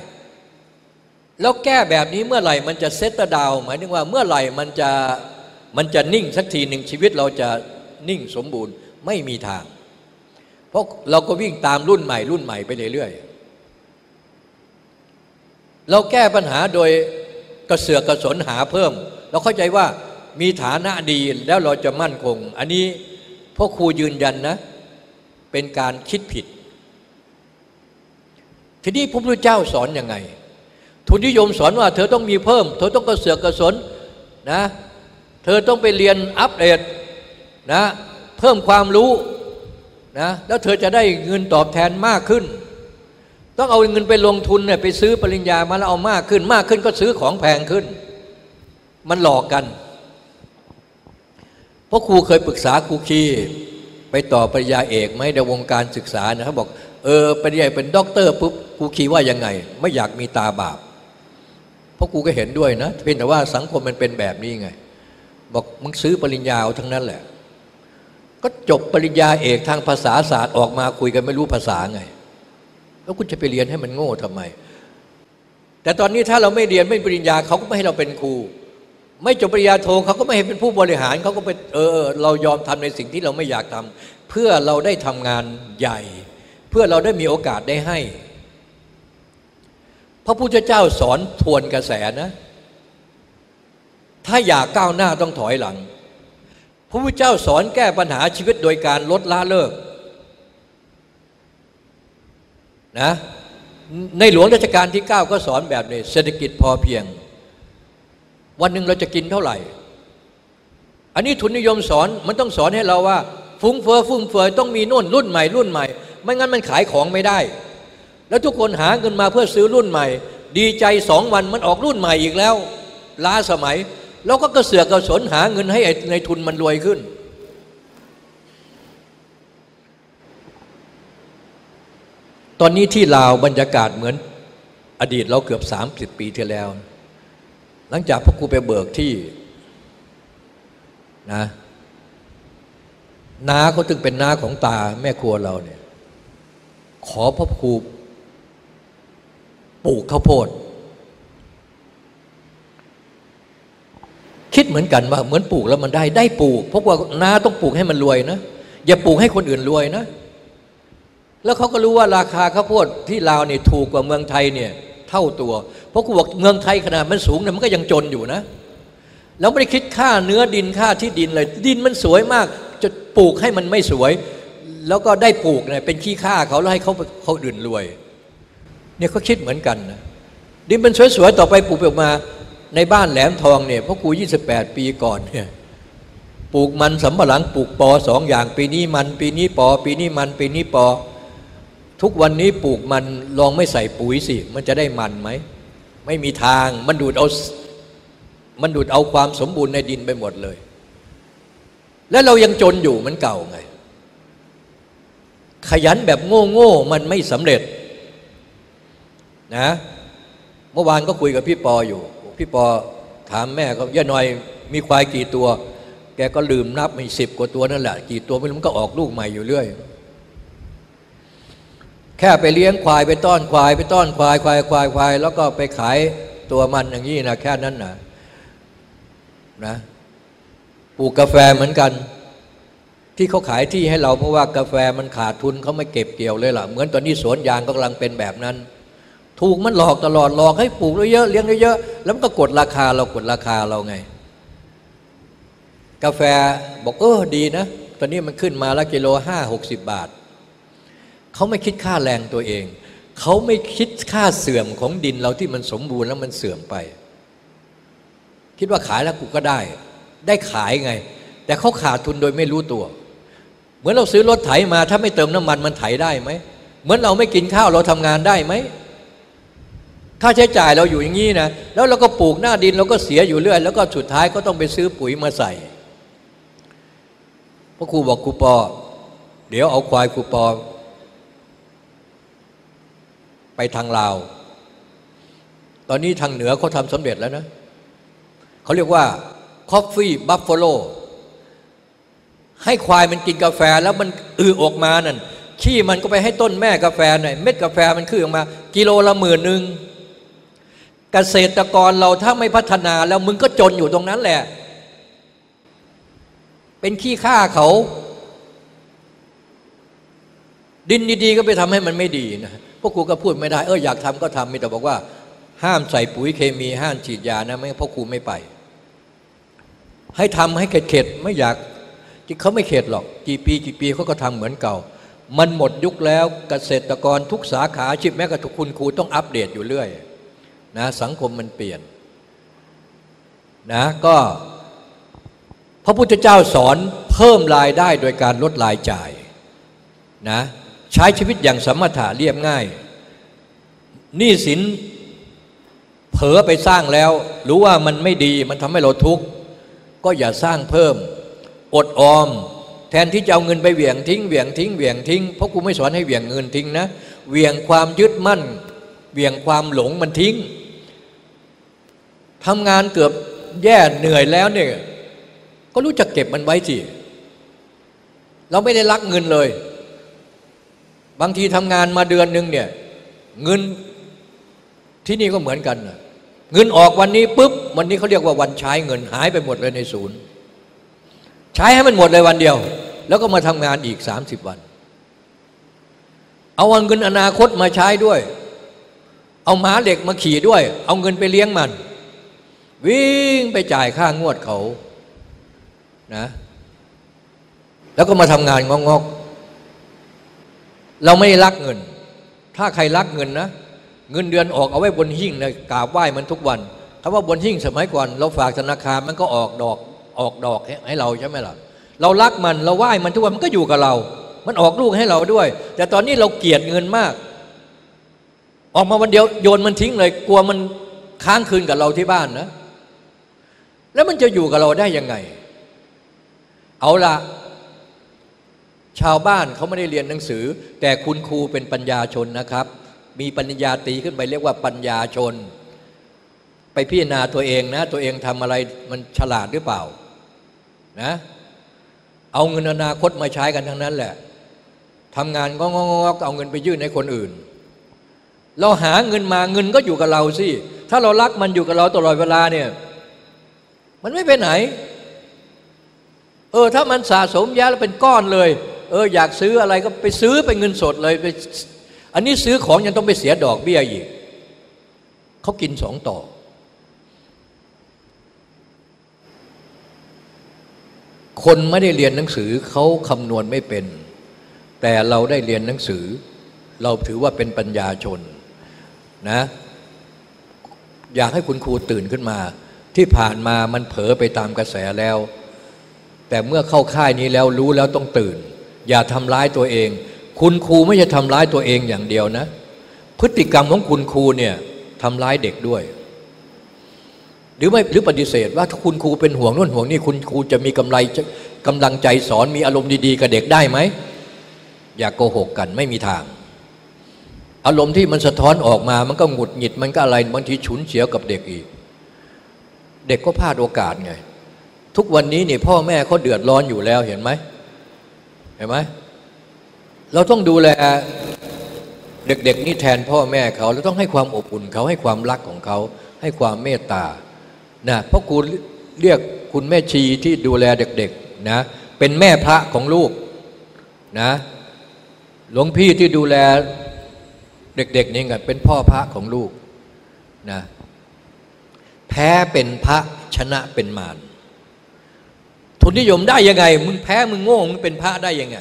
แล้วแก้แบบนี้เมื่อไหร่มันจะเซตตดาวหมายถึงว่าเมื่อไหร่มันจะมันจะนิ่งสักทีหนึ่งชีวิตเราจะนิ่งสมบูรณ์ไม่มีทาง เพราะเราก็วิ่งตามรุ่นใหม่ รุ่นใหม่ไปเรื่อยๆเราแก้ปัญหาโดยกระเสือกกระสนหาเพิ่ม เราเข้าใจว่ามีฐานะดีแล้วเราจะมั่นคง อันนี้พ่อครูยืนยันนะ เป็นการคิดผิด ทีนี้พระพุทธเจ้าสอนอยังไง ทุนนิยมสอนว่า เธอต้องมีเพิ่ม เธอต้องกระเสือกกระสนนะ เธอต้องไปเรียนอัปเดตนะเพิ่มความรู้นะแล้วเธอจะได้เงินตอบแทนมากขึ้น ต้องเอาเงินไปลงทุนเนี่ยไปซื้อปริญญามาแล้วเอามากขึ้น มากขึ้นก็ซื้อของแพงขึ้น มันหลอกกันเพราะครูเคยปรึกษาครูคีไปต่อปริญญาเอกไหมในวงการศึกษานะเขาบอก เออเปริญญาเป็นด็อกเตอร์ปุ๊บครูคีว่ายังไง ไม่อยากมีตาบาปเพราะครูก็เห็นด้วยนะเพียงแต่ว่าสังคมมันเป็นแบบนี้ไง บอกมึงซื้อปริญญาเอาทั้งนั้นแหละ ก็จบปริญญาเอกทางภาษาศาสตร์ออกมาคุยกันไม่รู้ภาษาไง แล้วคุณจะไปเรียนให้มันโง่ทำไม แต่ตอนนี้ถ้าเราไม่เรียนไม่ปริญญาเขาก็ไม่ให้เราเป็นครูไม่จบปริญญาโทเขาก็ไม่ให้เป็นผู้บริหารเขาก็เป็นเออเรายอมทำในสิ่งที่เราไม่อยากทำเพื่อเราได้ทำงานใหญ่ เพื่อเราได้มีโอกาสได้ให้ พระพุทธเจ้าสอนทวนกระแสนะ ถ้าอยากก้าวหน้าต้องถอยหลัง พระพุทธเจ้าสอนแก้ปัญหาชีวิตโดยการลดละเลิกนะในหลวงรัชกาลที่ 9 ก็สอนแบบนี้เศรษฐกิจพอเพียง วันหนึ่งเราจะกินเท่าไหร่ อันนี้ทุนนิยมสอนมันต้องสอนให้เราว่า ฟุ้งเฟอ้อฟุ้งเฟือยต้องมีน่นรุ่นใหม่รุ่นใหม่ ไม่งั้นมันขายของไม่ได้ แล้วทุกคนหาเงินมาเพื่อซื้อรุ่นใหม่ ดีใจสองวันมันออกรุ่นใหม่อีกแล้ว ล้าสมัย แล้วก็กระเสือกกระสนหาเงินให้ในทุนมันรวยขึ้น ตอนนี้ที่ลาวบรรยากาศเหมือนอดีตเราเกือบ 30 ปีที่แล้ว หลังจากพ่อครูไปเบิกที่นะน้าเขาตึงเป็นน้าของตาแม่ครัวเราเนี่ย ขอพ่อครูปลูกข้าวโพด คิดเหมือนกันว่าเหมือนปลูกแล้วมันได้ได้ปลูก เพราะว่านาต้องปลูกให้มันรวยนะอย่าปลูกให้คนอื่นรวยนะ แล้วเขาก็รู้ว่าราคาข้าวโพดที่ลาวเนี่ยถูกกว่าเมืองไทยเนี่ยเท่าตัว เพราะกูบอกเมืองไทยขนาดมันสูงเนี่ยมันก็ยังจนอยู่นะแล้วไม่ได้คิดค่าเนื้อดินค่าที่ดินเลย ดินมันสวยมากจะปลูกให้มันไม่สวย แล้วก็ได้ปลูกเนี่ยเป็นขี้ค่าเขาแล้วให้เขาเขาอื่นรวย เนี่ยเขาคิดเหมือนกันนะดินมันสวยๆต่อไปปลูกออกมาในบ้านแหลมทองเนี่ยพ่อครู28 ปีก่อนเนี่ยปลูกมันสำปะหลังปลูกปอสองอย่าง ปีนี้มัน ปีนี้ปอ ปีนี้มัน ปีนี้ปอ ทุกวันนี้ปลูกมันลองไม่ใส่ปุ๋ยสิ มันจะได้มันไหม ไม่มีทางมันดูดเอามันดูดเอาความสมบูรณ์ในดินไปหมดเลย และเรายังจนอยู่มันเก่าไง ขยันแบบโง่โง่มันไม่สำเร็จนะเมื่อวานก็คุยกับพี่ปออยู่ พี่ปอถามแม่เขาย่าหน่อยมีควายกี่ตัว แกก็ลืมนับมีสิบกว่าตัวนั่นแหละ กี่ตัวไม่รู้มันก็ออกลูกใหม่อยู่เรื่อย แค่ไปเลี้ยงควายไปต้อนควายไปต้อนควายควายควายควาย แล้วก็ไปขายตัวมันอย่างนี้นะแค่นั้นนะนะปลูกกาแฟเหมือนกัน ที่เขาขายที่ให้เราเพราะว่ากาแฟมันขาดทุนเขาไม่เก็บเกี่ยวเลยล่ะ เหมือนตอนนี้สวนยางก็กำลังเป็นแบบนั้น ถูกมันหลอกตลอดหลอกให้ปลูกเยอะเลี้ยงเยอะแล้วมันก็กดราคาเรากดราคาเราไง กาแฟบอกเออดีนะ ตอนนี้มันขึ้นมาละกิโลห้าหกสิบบาทเขาไม่คิดค่าแรงตัวเองเขาไม่คิดค่าเสื่อมของดินเราที่มันสมบูรณ์แล้วมันเสื่อมไป คิดว่าขายแล้วกูก็ได้ ได้ขายไง แต่เขาขาดทุนโดยไม่รู้ตัว เหมือนเราซื้อรถไถมาถ้าไม่เติมน้ำมันมันไถได้ไหมเหมือนเราไม่กินข้าวเราทำงานได้ไหมค่าใช้จ่ายเราอยู่อย่างนี้นะแล้วเราก็ปลูกหน้าดินเราก็เสียอยู่เรื่อย แล้วก็สุดท้ายก็ต้องไปซื้อปุ๋ยมาใส่พระครูบอกครูปอ เดี๋ยวเอาควายครูปอ ไปทางลาว ตอนนี้ทางเหนือเขาทำสำเร็จแล้วนะ เขาเรียกว่า Coffee Buffalo ให้ควายมันกินกาแฟแล้วมันอือออกมานั่นขี้มันก็ไปให้ต้นแม่กาแฟหน่อยเม็ดกาแฟมันคือออกมา กิโลละหมื่นหนึ่งเกษตรกรเราถ้าไม่พัฒนาแล้วมึงก็จนอยู่ตรงนั้นแหละ เป็นขี้ข้าเขา ดินดีๆก็ไปทำให้มันไม่ดีนะพวกกูก็พูดไม่ได้ เอออยากทำก็ทำมีแต่บอกว่า ห้ามใส่ปุ๋ยเคมีห้ามฉีดยานะไม่พวกกูไม่ไป ให้ทำให้เข็ดๆไม่อยาก เขาไม่เข็ดหรอก กี่ปีกี่ปีเขาก็ทำเหมือนเก่า มันหมดยุคแล้วเกษตรกรทุกสาขาอาชีพแม้กระทั่งคุณครูต้องอัปเดตอยู่เรื่อยนะสังคมมันเปลี่ยนนะก็พระพุทธเจ้าสอนเพิ่มรายได้โดยการลดรายจ่ายนะใช้ชีวิตอย่างสมถะเรียบง่ายหนี้สินเผลอไปสร้างแล้ว รู้ว่ามันไม่ดีมันทำให้เราทุกข์ก็อย่าสร้างเพิ่ม อดออม แทนที่จะเอาเงินไปเหวี่ยงทิ้งเหวี่ยงทิ้งเหวี่ยงทิ้งเพราะกูไม่สอนให้เหวี่ยงเงินทิ้งนะเหวี่ยงความยึดมั่นเหวี่ยงความหลงมันทิ้งทำงานเกือบแย่เหนื่อยแล้วเนี่ยก็รู้จักเก็บมันไว้สิเราไม่ได้รักเงินเลย บางทีทำงานมาเดือนหนึ่งเนี่ยเงินที่นี่ก็เหมือนกัน เงินออกวันนี้ปุ๊บวันนี้เขาเรียกว่าวันใช้เงินหายไปหมดเลยในศูนย์ ใช้ให้มันหมดเลยวันเดียว แล้วก็มาทำงานอีกสามสิบวัน เอาเงินอนาคตมาใช้ด้วย เอาม้าเหล็กมาขี่ด้วย เอาเงินไปเลี้ยงมัน วิ่งไปจ่ายค่างวดเขานะแล้วก็มาทำงานงอกๆเราไม่รักเงิน ถ้าใครรักเงินนะเงินเดือนออกเอาไว้บนหิ้งนะกราบไหว้มันทุกวันคำว่าบนหิ้งสมัยก่อน เราฝากธนาคารมันก็ออกดอก ออกดอกให้เราใช่ไหมล่ะ เรารักมันเราไหว้มันทุกวันมันก็อยู่กับเรา มันออกลูกให้เราด้วย แต่ตอนนี้เราเกลียดเงินมาก ออกมาวันเดียวโยนมันทิ้งเลย กลัวมันค้างคืนกับเราที่บ้านนะ แล้วมันจะอยู่กับเราได้ยังไง เอาละชาวบ้านเขาไม่ได้เรียนหนังสือ แต่คุณครูเป็นปัญญาชนนะครับ มีปัญญาตีขึ้นไปเรียกว่าปัญญาชน ไปพิจารณาตัวเองนะ ตัวเองทำอะไรมันฉลาดหรือเปล่า นะเอาเงินอนาคตมาใช้กันทั้งนั้นแหละทำงานก็งอกเอาเงินไปยื่นให้คนอื่น เราหาเงินมาเงินก็อยู่กับเราสิถ้าเรารักมันอยู่กับเราตลอดเวลาเนี่ยมันไม่ไปไหน เออถ้ามันสะสมยาแล้วเป็นก้อนเลย เอออยากซื้ออะไรก็ไปซื้อไปเงินสดเลยไปอันนี้ซื้อของยังต้องไปเสียดอกเบี้ยอีกเขากินสองต่อ คนไม่ได้เรียนหนังสือเขาคำนวณไม่เป็น แต่เราได้เรียนหนังสือ เราถือว่าเป็นปัญญาชนนะอยากให้คุณครูตื่นขึ้นมา ที่ผ่านมามันเผลอไปตามกระแสแล้ว แต่เมื่อเข้าค่ายนี้แล้วรู้แล้วต้องตื่น อย่าทำร้ายตัวเอง คุณครูไม่ใช่ทำร้ายตัวเองอย่างเดียวนะ พฤติกรรมของคุณครูเนี่ยทำร้ายเด็กด้วย หรือไม่หรือปฏิเสธว่าถ้าคุณครูเป็นห่วงนู่นห่วงนี่คุณครูจะมีกำไรกำลังใจสอนมีอารมณ์ดีๆกับเด็กได้ไหมอย่ากโกหกกันไม่มีทาง อารมณ์ที่มันสะท้อนออกมามันก็หงุดหงิดมันก็อะไรบางทีฉุนเฉียวกับเด็กอีก เด็กก็พลาดโอกาสไง ทุกวันนี้นี่พ่อแม่เขาเดือดร้อนอยู่แล้วเห็นไหมเห็นไหมเราต้องดูแลเด็กๆนี่แทนพ่อแม่เขาเราต้องให้ความอบอุ่นเขาให้ความรักของเขา ให้ความเมตตา นะเพราะคุณเรียกคุณแม่ชีที่ดูแลเด็กๆนะเป็นแม่พระของลูกนะหลวงพี่ที่ดูแลเด็กๆนี่ไงเป็นพ่อพระของลูกนะแพ้เป็นพระชนะเป็นมารทุนนิยมได้ยังไง มึงแพ้มึงโง่มึงเป็นพระได้ยังไง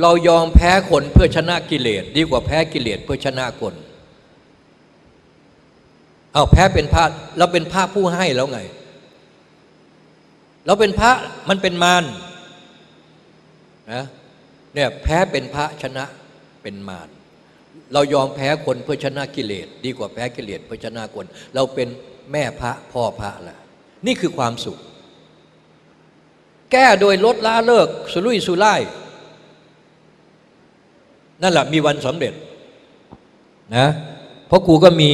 เรายอมแพ้คนเพื่อชนะกิเลสดีกว่าแพ้กิเลสเพื่อชนะคน เอาแพ้เป็นพระเราเป็นพระผู้ให้แล้วไง เราเป็นพระมันเป็นมารนะเนี่ยแพ้เป็นพระชนะเป็นมารเรายอมแพ้คนเพื่อชนะกิเลส ดีกว่าแพ้กิเลสเพื่อชนะคน เราเป็นแม่พระพ่อพระละนี่คือความสุข แก้โดยลดละเลิกสุรุ่ยสุร่ายนั่นแหละมีวันสำเร็จนะเพราะกูก็มี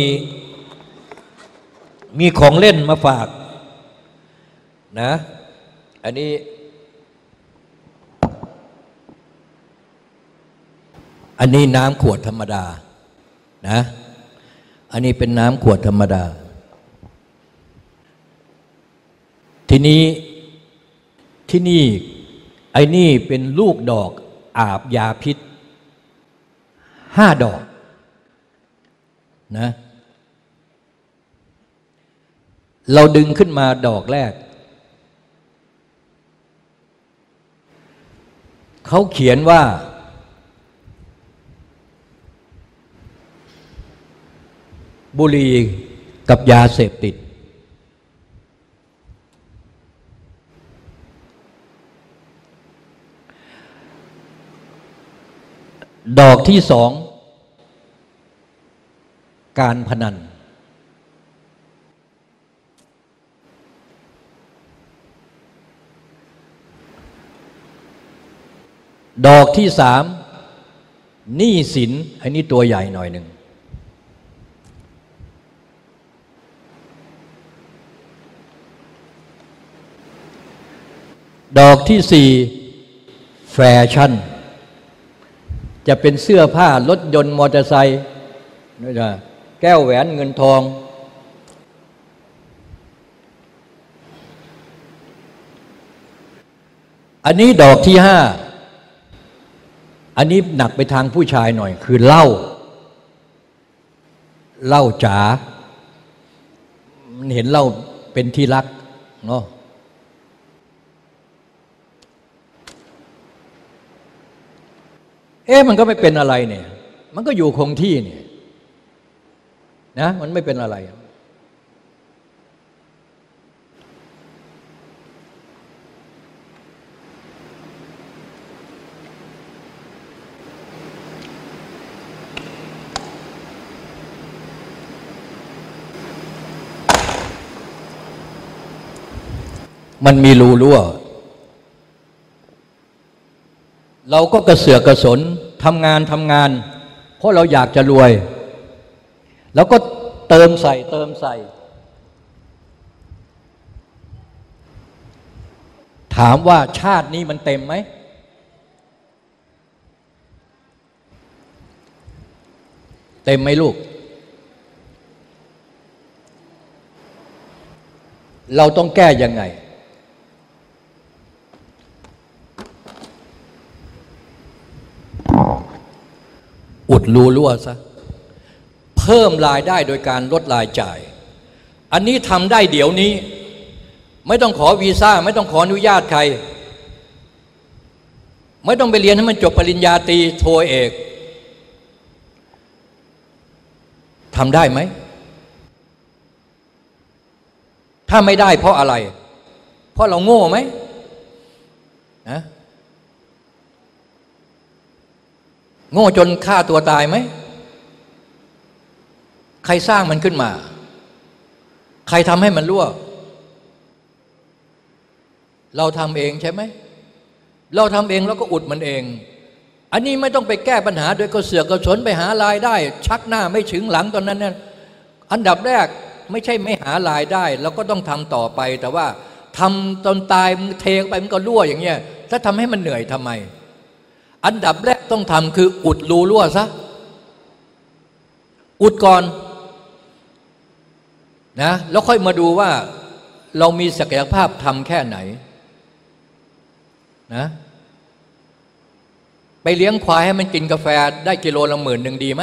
มีของเล่นมาฝากนะ อันนี้ อันนี้น้ำขวดธรรมดานะ อันนี้เป็นน้ำขวดธรรมดา ทีนี้ที่นี่ไอ้นี่เป็นลูกดอกอาบยาพิษห้าดอกนะ เราดึงขึ้นมาดอกแรก เขาเขียนว่า บุหรี่กับยาเสพติด ดอกที่สอง การพนัน ดอกที่สามหนี้สินอันนี้ตัวใหญ่หน่อยหนึ่งดอกที่สี่แฟชั่น จะเป็นเสื้อผ้ารถยนต์มอเตอร์ไซค์นี่นะแก้วแหวนเงินทอง อันนี้ดอกที่ห้า อันนี้หนักไปทางผู้ชายหน่อย คือเหล้าเหล้าจ๋ามันเห็นเหล้าเป็นที่รักเนาะเอ๊ะมันก็ไม่เป็นอะไรเนี่ย มันก็อยู่คงที่เนี่ยนะ มันไม่เป็นอะไร มันมีรูรั่ว เราก็กระเสือกกระสนทำงานทำงาน เพราะเราอยากจะรวย แล้วก็เติมใส่เติมใส่ ถามว่าชาตินี้มันเต็มไหม เต็มไหมลูก เราต้องแก้ยังไง อุดรูรั่วซะเพิ่มรายได้โดยการลดรายจ่าย อันนี้ทำได้เดี๋ยวนี้ ไม่ต้องขอวีซ่า ไม่ต้องขออนุญาตใคร ไม่ต้องไปเรียนให้มันจบปริญญาตรีโทเอกทำได้ไหม ถ้าไม่ได้เพราะอะไร เพราะเราโง่ไหมนะ โง่จนฆ่าตัวตายไหม ใครสร้างมันขึ้นมา ใครทำให้มันรั่ว เราทำเองใช่ไหม เราทำเองแล้วก็อุดมันเอง อันนี้ไม่ต้องไปแก้ปัญหาโดยก็เสือกกระสนไปหารายได้ ชักหน้าไม่ถึงหลังตอนนั้นเนี่ยอันดับแรกไม่ใช่ไม่หารายได้ เราก็ต้องทำต่อไป แต่ว่าทำจนตายมันเทไปมันก็รั่วอย่างเงี้ยถ้าทำให้มันเหนื่อยทำไม อันดับแรกต้องทำคืออุดรูรั่วซะ อุดก่อนนะแล้วค่อยมาดูว่าเรามีศักยภาพทำแค่ไหนนะไปเลี้ยงควายให้มันกินกาแฟได้กิโลละหมื่นหนึ่งดีไหม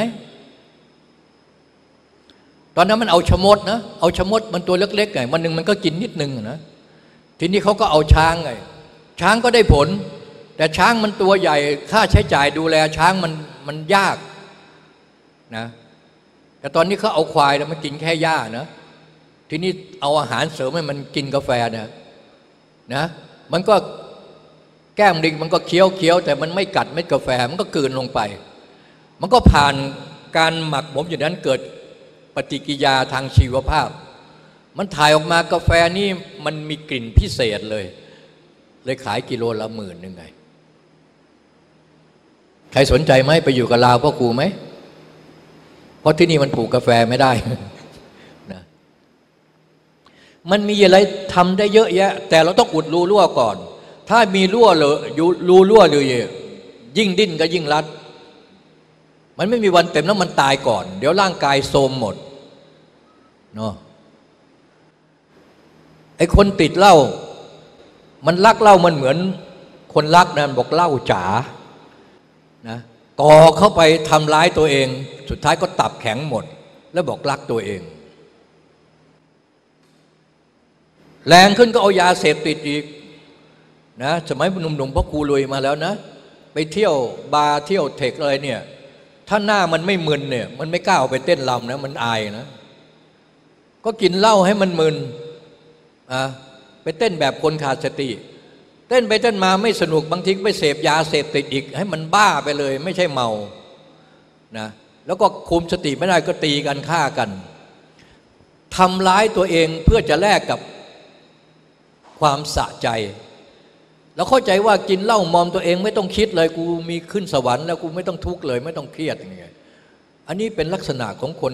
ตอนนั้นมันเอาชะมดนะ เอาชะมดมันตัวเล็กๆไงมันหนึ่งมันก็กินนิดนึงนะ ทีนี้เขาก็เอาช้างไง ช้างก็ได้ผล แต่ช้างมันตัวใหญ่ค่าใช้จ่ายดูแลช้างมันมันยากนะแต่ตอนนี้เขาเอาควายแล้วมันกินแค่หญ้านะทีนี้เอาอาหารเสริมให้มันกินกาแฟนะนะ มันก็แก้มลิงมันก็เคี้ยวเคี้ยวแต่มันไม่กัดเม็ดกาแฟมันก็กลืนลงไป มันก็ผ่านการหมักหมมอยู่นั้นเกิดปฏิกิยาทางชีวภาพ มันถ่ายออกมากาแฟนี่มันมีกลิ่นพิเศษเลย เลยขายกิโลละหมื่นหนึ่งไง ครสนใจไหมไปอยู่กับลาวพ่อครูไหม เพราะที่นี่มันปลูกกาแฟไม่ได้นะมันมีอะไรทำได้เยอะแยะ แต่เราต้องอุดรูรั่วก่อน ถ้ามีรั่วเลยอยู่รูรั่วเลยยิ่งดิ้นก็ยิ่งรัด มันไม่มีวันเต็มแล้วมันตายก่อน เดี๋ยวร่างกายโทรมหมดเนาะไอ้คนติดเหล้ามันรักเหล้ามันเหมือน คนรักนะบอกเหล้าจ๋า นะก่อเข้าไปทำร้ายตัวเอง สุดท้ายก็ตับแข็งหมด แล้วบอกรักตัวเอง แรงขึ้นก็เอายาเสพติดอีกนะสมัยหนุ่มๆพ่อครูรวยมาแล้วนะ ไปเที่ยวบาร์เที่ยวเทคอะไรเนี่ยถ้าหน้ามันไม่มึนเนี่ย มันไม่กล้าเอาไปเต้นรำนะมันอายนะ ก็กินเหล้าให้มันมึนอะไปเต้นแบบคนขาดสติ เต้นไปเต้นมาไม่สนุกบางทีไปเสพยาเสพติดอีก ให้มันบ้าไปเลย ไม่ใช่เมานะแล้วก็คุมสติไม่ได้ก็ตีกันฆ่ากันทำร้ายตัวเองเพื่อจะแลกกับความสะใจ แล้วเข้าใจว่ากินเหล้ามอมตัวเองไม่ต้องคิดเลยกูมีขึ้นสวรรค์แล้วกูไม่ต้องทุกข์เลย ไม่ต้องเครียดอย่างเงี้ยอันนี้เป็นลักษณะของคน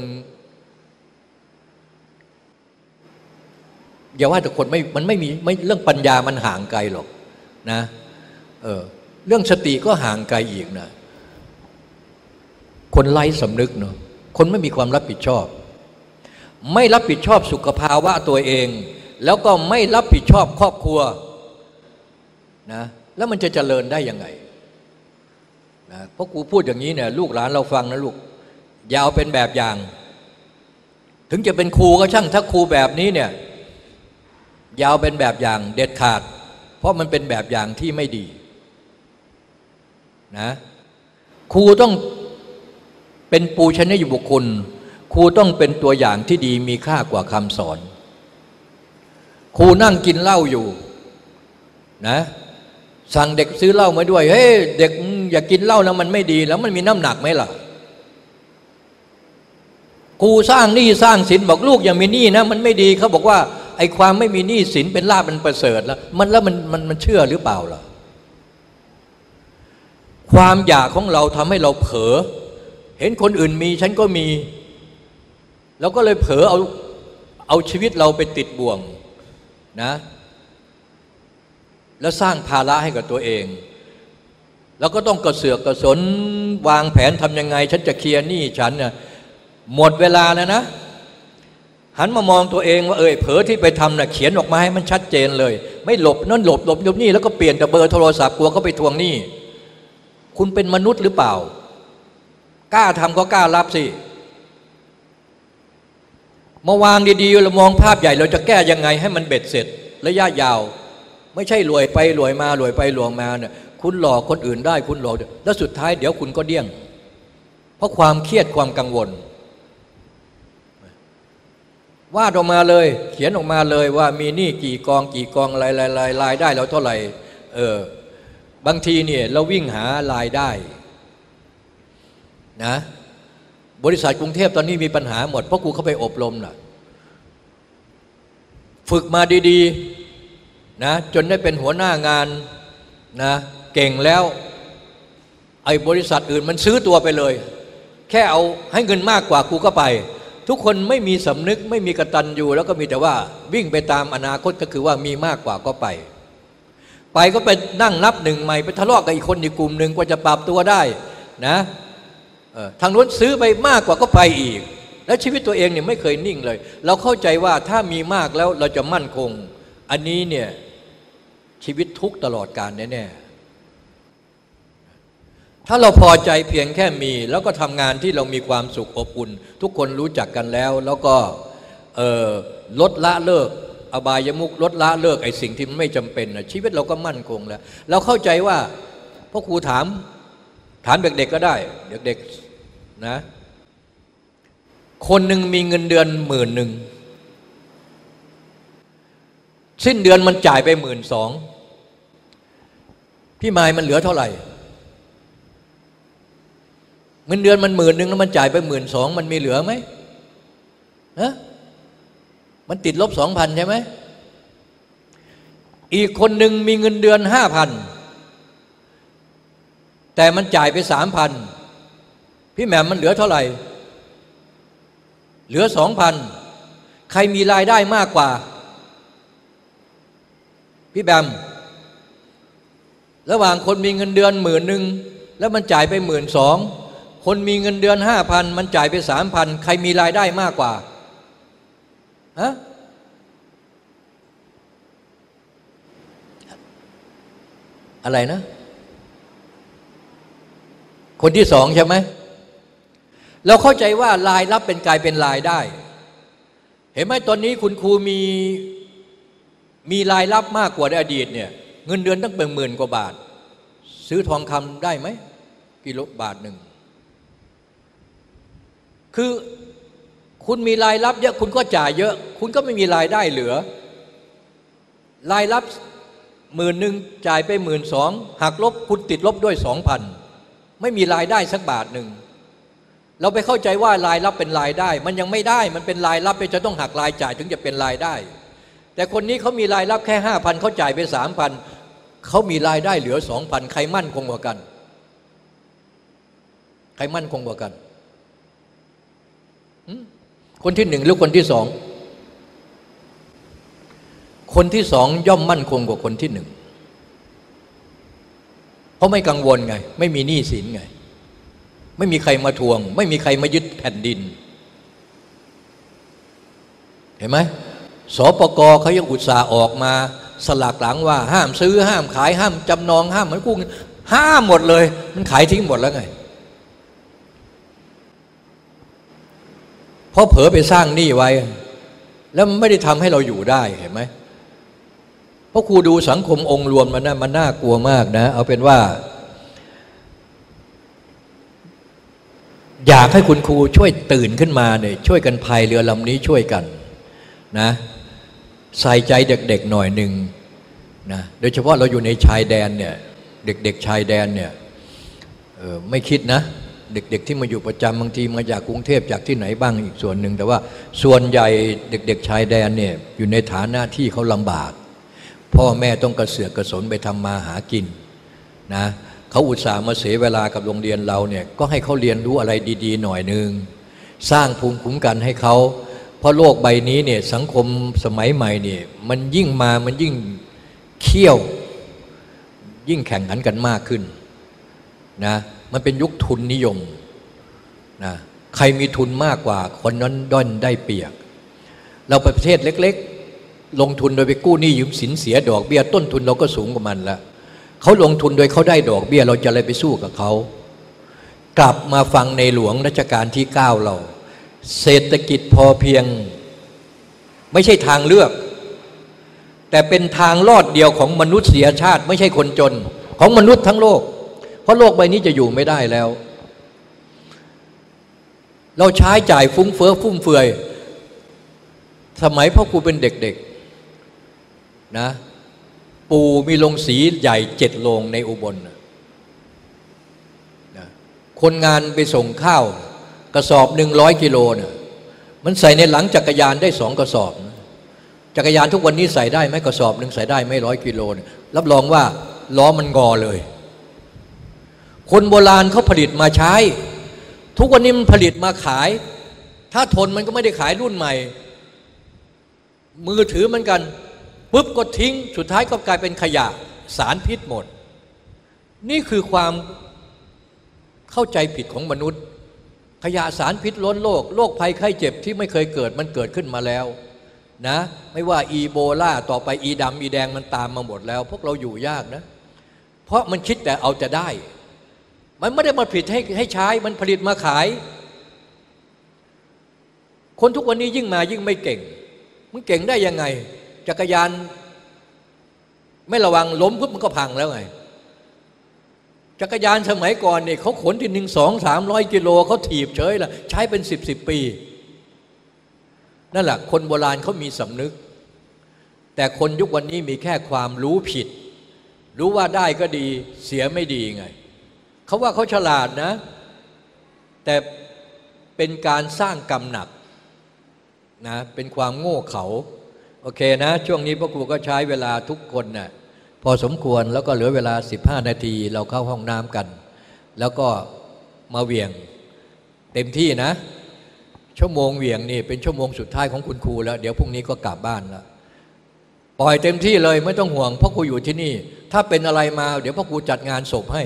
อย่าว่าแต่คนไม่มันไม่มีไม่เรื่องปัญญามันห่างไกลหรอก นะเออเรื่องสติก็ห่างไกลอีกนะคนไร้สำนึกเนาะคนไม่มีความรับผิดชอบ ไม่รับผิดชอบสุขภาวะตัวเอง แล้วก็ไม่รับผิดชอบครอบครัวนะแล้วมันจะเจริญได้ยังไงนะเพราะกูพูดอย่างนี้เนี่ยลูกหลานเราฟังนะลูกอย่าเอาเป็นแบบอย่าง ถึงจะเป็นครูก็ช่างถ้าครูแบบนี้เนี่ยยาวเป็นแบบอย่างเด็ดขาด เพราะมันเป็นแบบอย่างที่ไม่ดีนะครูต้องเป็นปูชนียบุคคล ครูต้องเป็นตัวอย่างที่ดีมีค่ากว่าคำสอน ครูนั่งกินเหล้าอยู่นะสั่งเด็กซื้อเหล้ามาด้วย เฮ้ยเด็กอย่ากกินเหล้าแล้วมันไม่ดีแล้วมันมีน้ำหนักไหมล่ะครูสร้างหนี้สร้างสินบอกลูกอย่ามีหนี้นะมันไม่ดีเขาบอกว่า ไอ้ความไม่มีหนี้สินเป็นลาบมันประเสริฐแล้ว มันแล้วมันมันมันเชื่อหรือเปล่าล่ะความอยากของเราทำให้เราเผลอเห็นคนอื่นมีฉันก็มี แล้วก็เลยเผลอเอาเอาชีวิตเราไปติดบ่วงนะ แล้วสร้างภาระให้กับตัวเอง แล้วก็ต้องกระเสือกกระสนวางแผนทำยังไง ฉันจะเคลียร์หนี้ฉันน่ะหมดเวลาแล้วนะ หันมามองตัวเองว่าเออเผลอที่ไปทำน่ะเขียนออกมาให้มันชัดเจนเลย ไม่หลบนั่นหลบหลบหลบนี่แล้วก็เปลี่ยนแต่เบอร์โทรศัพท์กลัวเขาไปทวงหนี้คุณเป็นมนุษย์หรือเปล่า กล้าทำก็กล้ารับสิมาวางดีๆเรามองภาพใหญ่เราจะแก้ยังไงให้มันเบ็ดเสร็จระยะยาว ไม่ใช่รวยไปรวยมารวยไปรวยมาเนี่ยคุณหลอกคนอื่นได้คุณหลอกแล้วสุดท้ายเดี๋ยวคุณก็เดี้ยง เพราะความเครียดความกังวล วาดออกมาเลย เขียนออกมาเลยว่ามีหนี้กี่กองกี่กองรายรายรายรายได้เราเท่าไหร่เออบางทีเนี่ยเราวิ่งหารายได้นะบริษัทกรุงเทพตอนนี้มีปัญหาหมด เพราะกูเข้าไปอบรมน่ะฝึกมาดีๆนะจนได้เป็นหัวหน้างานนะเก่งแล้วไอ้บริษัทอื่นมันซื้อตัวไปเลย แค่เอาให้เงินมากกว่ากูก็ไป ทุกคนไม่มีสำนึกไม่มีกระตันอยู่ แล้วก็มีแต่ว่าวิ่งไปตามอนาคตก็คือว่ามีมากกว่าก็ไป ไปก็ไปนั่งนับหนึ่งใหม่ไปทะเลาะกับอีกคนอีกกลุ่มหนึ่งกว่าจะปรับตัวได้นะทางนู้นซื้อไปมากกว่าก็ไปอีก แล้วชีวิตตัวเองเนี่ยไม่เคยนิ่งเลย เราเข้าใจว่าถ้ามีมากแล้วเราจะมั่นคง อันนี้เนี่ยชีวิตทุกตลอดการแน่ๆ ถ้าเราพอใจเพียงแค่มี แล้วก็ทำงานที่เรามีความสุขอบอุ่น ทุกคนรู้จักกันแล้ว แล้วก็ลดละเลิก อบายมุกลดละเลิกไอ้สิ่งที่มันไม่จำเป็นนะชีวิตเราก็มั่นคงแล้ว เราเข้าใจว่าพ่อครูถามถามเด็กๆก็ได้ เด็กๆนะคนหนึ่งมีเงินเดือนหมื่นหนึ่งสิ้นเดือนมันจ่ายไปหมื่นสองพี่ไม้มันเหลือเท่าไหร่ เงินเดือนมันหมื่นหนึ่งแล้วมันจ่ายไปหมื่นสองมันมีเหลือไหมฮะมันติดลบสองพันใช่ไหมอีกคนหนึ่งมีเงินเดือนห้าพันแต่มันจ่ายไปสามพันพี่แหม่มมันเหลือเท่าไหร่ เหลือสองพันใครมีรายได้มากกว่า พี่แบมระหว่างคนมีเงินเดือนหมื่นหนึ่งแล้วมันจ่ายไปหมื่นสอง คนมีเงินเดือนห้าพันมันจ่ายไปสามพันใครมีรายได้มากกว่าฮะอะไรนะ คนที่สองใช่ไหมเราเข้าใจว่ารายรับเป็นกลายเป็นรายได้ เห็นไหมตอนนี้คุณครูมีมีรายรับมากกว่าในอดีตเนี่ยเงินเดือนตั้งเป็นหมื่นกว่าบาท ซื้อทองคำได้ไหมกิโลบาทหนึ่ง คือคุณมีรายรับเยอะคุณก็จ่ายเยอะ คุณก็ไม่มีรายได้เหลือ รายรับหมื่นหนึ่งจ่ายไปหมื่นสองหักลบคุณติดลบด้วยสองพันไม่มีรายได้สักบาทหนึ่งเราไปเข้าใจว่ารายรับเป็นรายได้ มันยังไม่ได้มันเป็นรายรับไปจะต้องหักรายจ่ายถึงจะเป็นรายได้ แต่คนนี้เขามีรายรับแค่ห้าพันเขาจ่ายไปสามพันเขามีรายได้เหลือสองพันใครมั่นคงกว่ากัน ใครมั่นคงกว่ากัน คนที่หนึ่งหรือคนที่สอง คนที่สองย่อมมั่นคงกว่าคนที่หนึ่ง เพราะไม่กังวลไง ไม่มีหนี้สินไง ไม่มีใครมาทวง ไม่มีใครมายึดแผ่นดิน เห็นไหมสปกเขายังอุตส่าห์ออกมา สลักหลังว่า ห้ามซื้อห้ามขายห้ามจำนองห้ามมันกู้ห้ามหมดเลย มันขายทิ้งหมดแล้วไง เพราะเผลอไปสร้างหนี้ไว้ แล้วไม่ได้ทำให้เราอยู่ได้เห็นไหมเพราะครูดูสังคมองค์รวมมันน่ามันน่ากลัวมากนะ เอาเป็นว่า อยากให้คุณครูช่วยตื่นขึ้นมาเนี่ยช่วยกันพายเรือลำนี้ช่วยกันนะใส่ใจเด็กๆหน่อยหนึ่งนะโดยเฉพาะเราอยู่ในชายแดนเนี่ยเด็กๆชายแดนเนี่ยไม่คิดนะ เด็กๆ ที่มาอยู่ประจำบางทีมาจากกรุงเทพจากที่ไหนบ้างอีกส่วนหนึ่ง แต่ว่าส่วนใหญ่เด็กๆชายแดนเนี่ยอยู่ในฐานะที่เขาลำบาก พ่อแม่ต้องกระเสือกกระสนไปทำมาหากินนะเขาอุตส่าห์มาเสียเวลากับโรงเรียนเราเนี่ยก็ให้เขาเรียนรู้อะไรดีๆ หน่อยหนึ่งสร้างภูมิคุ้มกันให้เขาเพราะโลกใบนี้เนี่ยสังคมสมัยใหม่เนี่ยมันยิ่งมามันยิ่งเขี้ยว ยิ่งแข่งขันกันมากขึ้น นะมันเป็นยุคทุนนิยมนะใครมีทุนมากกว่า คนนั้นด้อนได้เปรียบเราประเทศเล็ก ๆ ลงทุนโดยไปกู้หนี้ยืมสินเสียดอกเบี้ย ต้นทุนเราก็สูงกว่ามันล้วเขาลงทุนโดยเขาได้ดอกเบี้ย เราจะอะไรไปสู้กับเขา กลับมาฟังในหลวงรัชกาลที่เก้าเรา เศรษฐกิจพอเพียง ไม่ใช่ทางเลือก แต่เป็นทางรอดเดียวของมนุษยชาติ ไม่ใช่คนจน ของมนุษย์ทั้งโลก ราะโลกใบนี้จะอยู่ไม่ได้แล้ว เราใช้จ่ายฟุ้งเฟ้อฟุ่มเฟือย สมัยพ่อครูเป็นเด็กๆนะปู่มีโรงสีใหญ่เจ็ดโรงในอุบลนะคนงานไปส่งข้าว กระสอบหนึ่งร้อยกิโลเนะี่ยมันใส่ในหลังจักรยานได้สองกระสอบนะจักรยานทุกวันนี้ใส่ได้ไหมกระสอบหนึ่งใส่ได้ไม่ร้อยกิโลนะรับรองว่าล้อมันงอเลย คนโบราณเขาผลิตมาใช้ ทุกวันนี้มันผลิตมาขาย ถ้าทนมันก็ไม่ได้ขายรุ่นใหม่ มือถือเหมือนกันปุ๊บก็ทิ้ง สุดท้ายก็กลายเป็นขยะสารพิษหมด นี่คือความเข้าใจผิดของมนุษย์ ขยะสารพิษล้นโลกโรคภัยไข้เจ็บที่ไม่เคยเกิดมันเกิดขึ้นมาแล้วนะไม่ว่าอีโบลาต่อไปอีดำอีแดงมันตามมาหมดแล้ว พวกเราอยู่ยากนะ เพราะมันคิดแต่เอาจะได้ มันไม่ได้มาผลิตให้ให้ใช้ มันผลิตมาขาย คนทุกวันนี้ยิ่งมายิ่งไม่เก่ง มันเก่งได้ยังไง จักรยาน ไม่ระวังล้มปุ๊บมันก็พังแล้วไง จักรยานสมัยก่อนเนี่ยเขาขนที่หนึ่งสองสามร้อยกิโลเขาถีบเฉยละใช้เป็นสิบสิบปี นั่นแหละคนโบราณเขามีสำนึก แต่คนยุควันนี้มีแค่ความรู้ผิด รู้ว่าได้ก็ดีเสียไม่ดีไง เขาว่าเขาฉลาดนะ แต่เป็นการสร้างกรรมหนักนะเป็นความโง่เขา โอเคนะ ช่วงนี้พ่อครูก็ใช้เวลาทุกคนนะ่ะพอสมควรแล้วก็เหลือเวลา 15 นาทีเราเข้าห้องน้ำกัน แล้วก็มาเวียงเต็มที่นะ ชั่วโมงเวียงนี่เป็นชั่วโมงสุดท้ายของคุณครูแล้ว เดี๋ยวพรุ่งนี้ก็กลับบ้านแล้วปล่อยเต็มที่เลยไม่ต้องห่วงพ่อครูอยู่ที่นี่ ถ้าเป็นอะไรมา เดี๋ยวพ่อครูจัดงานศพให้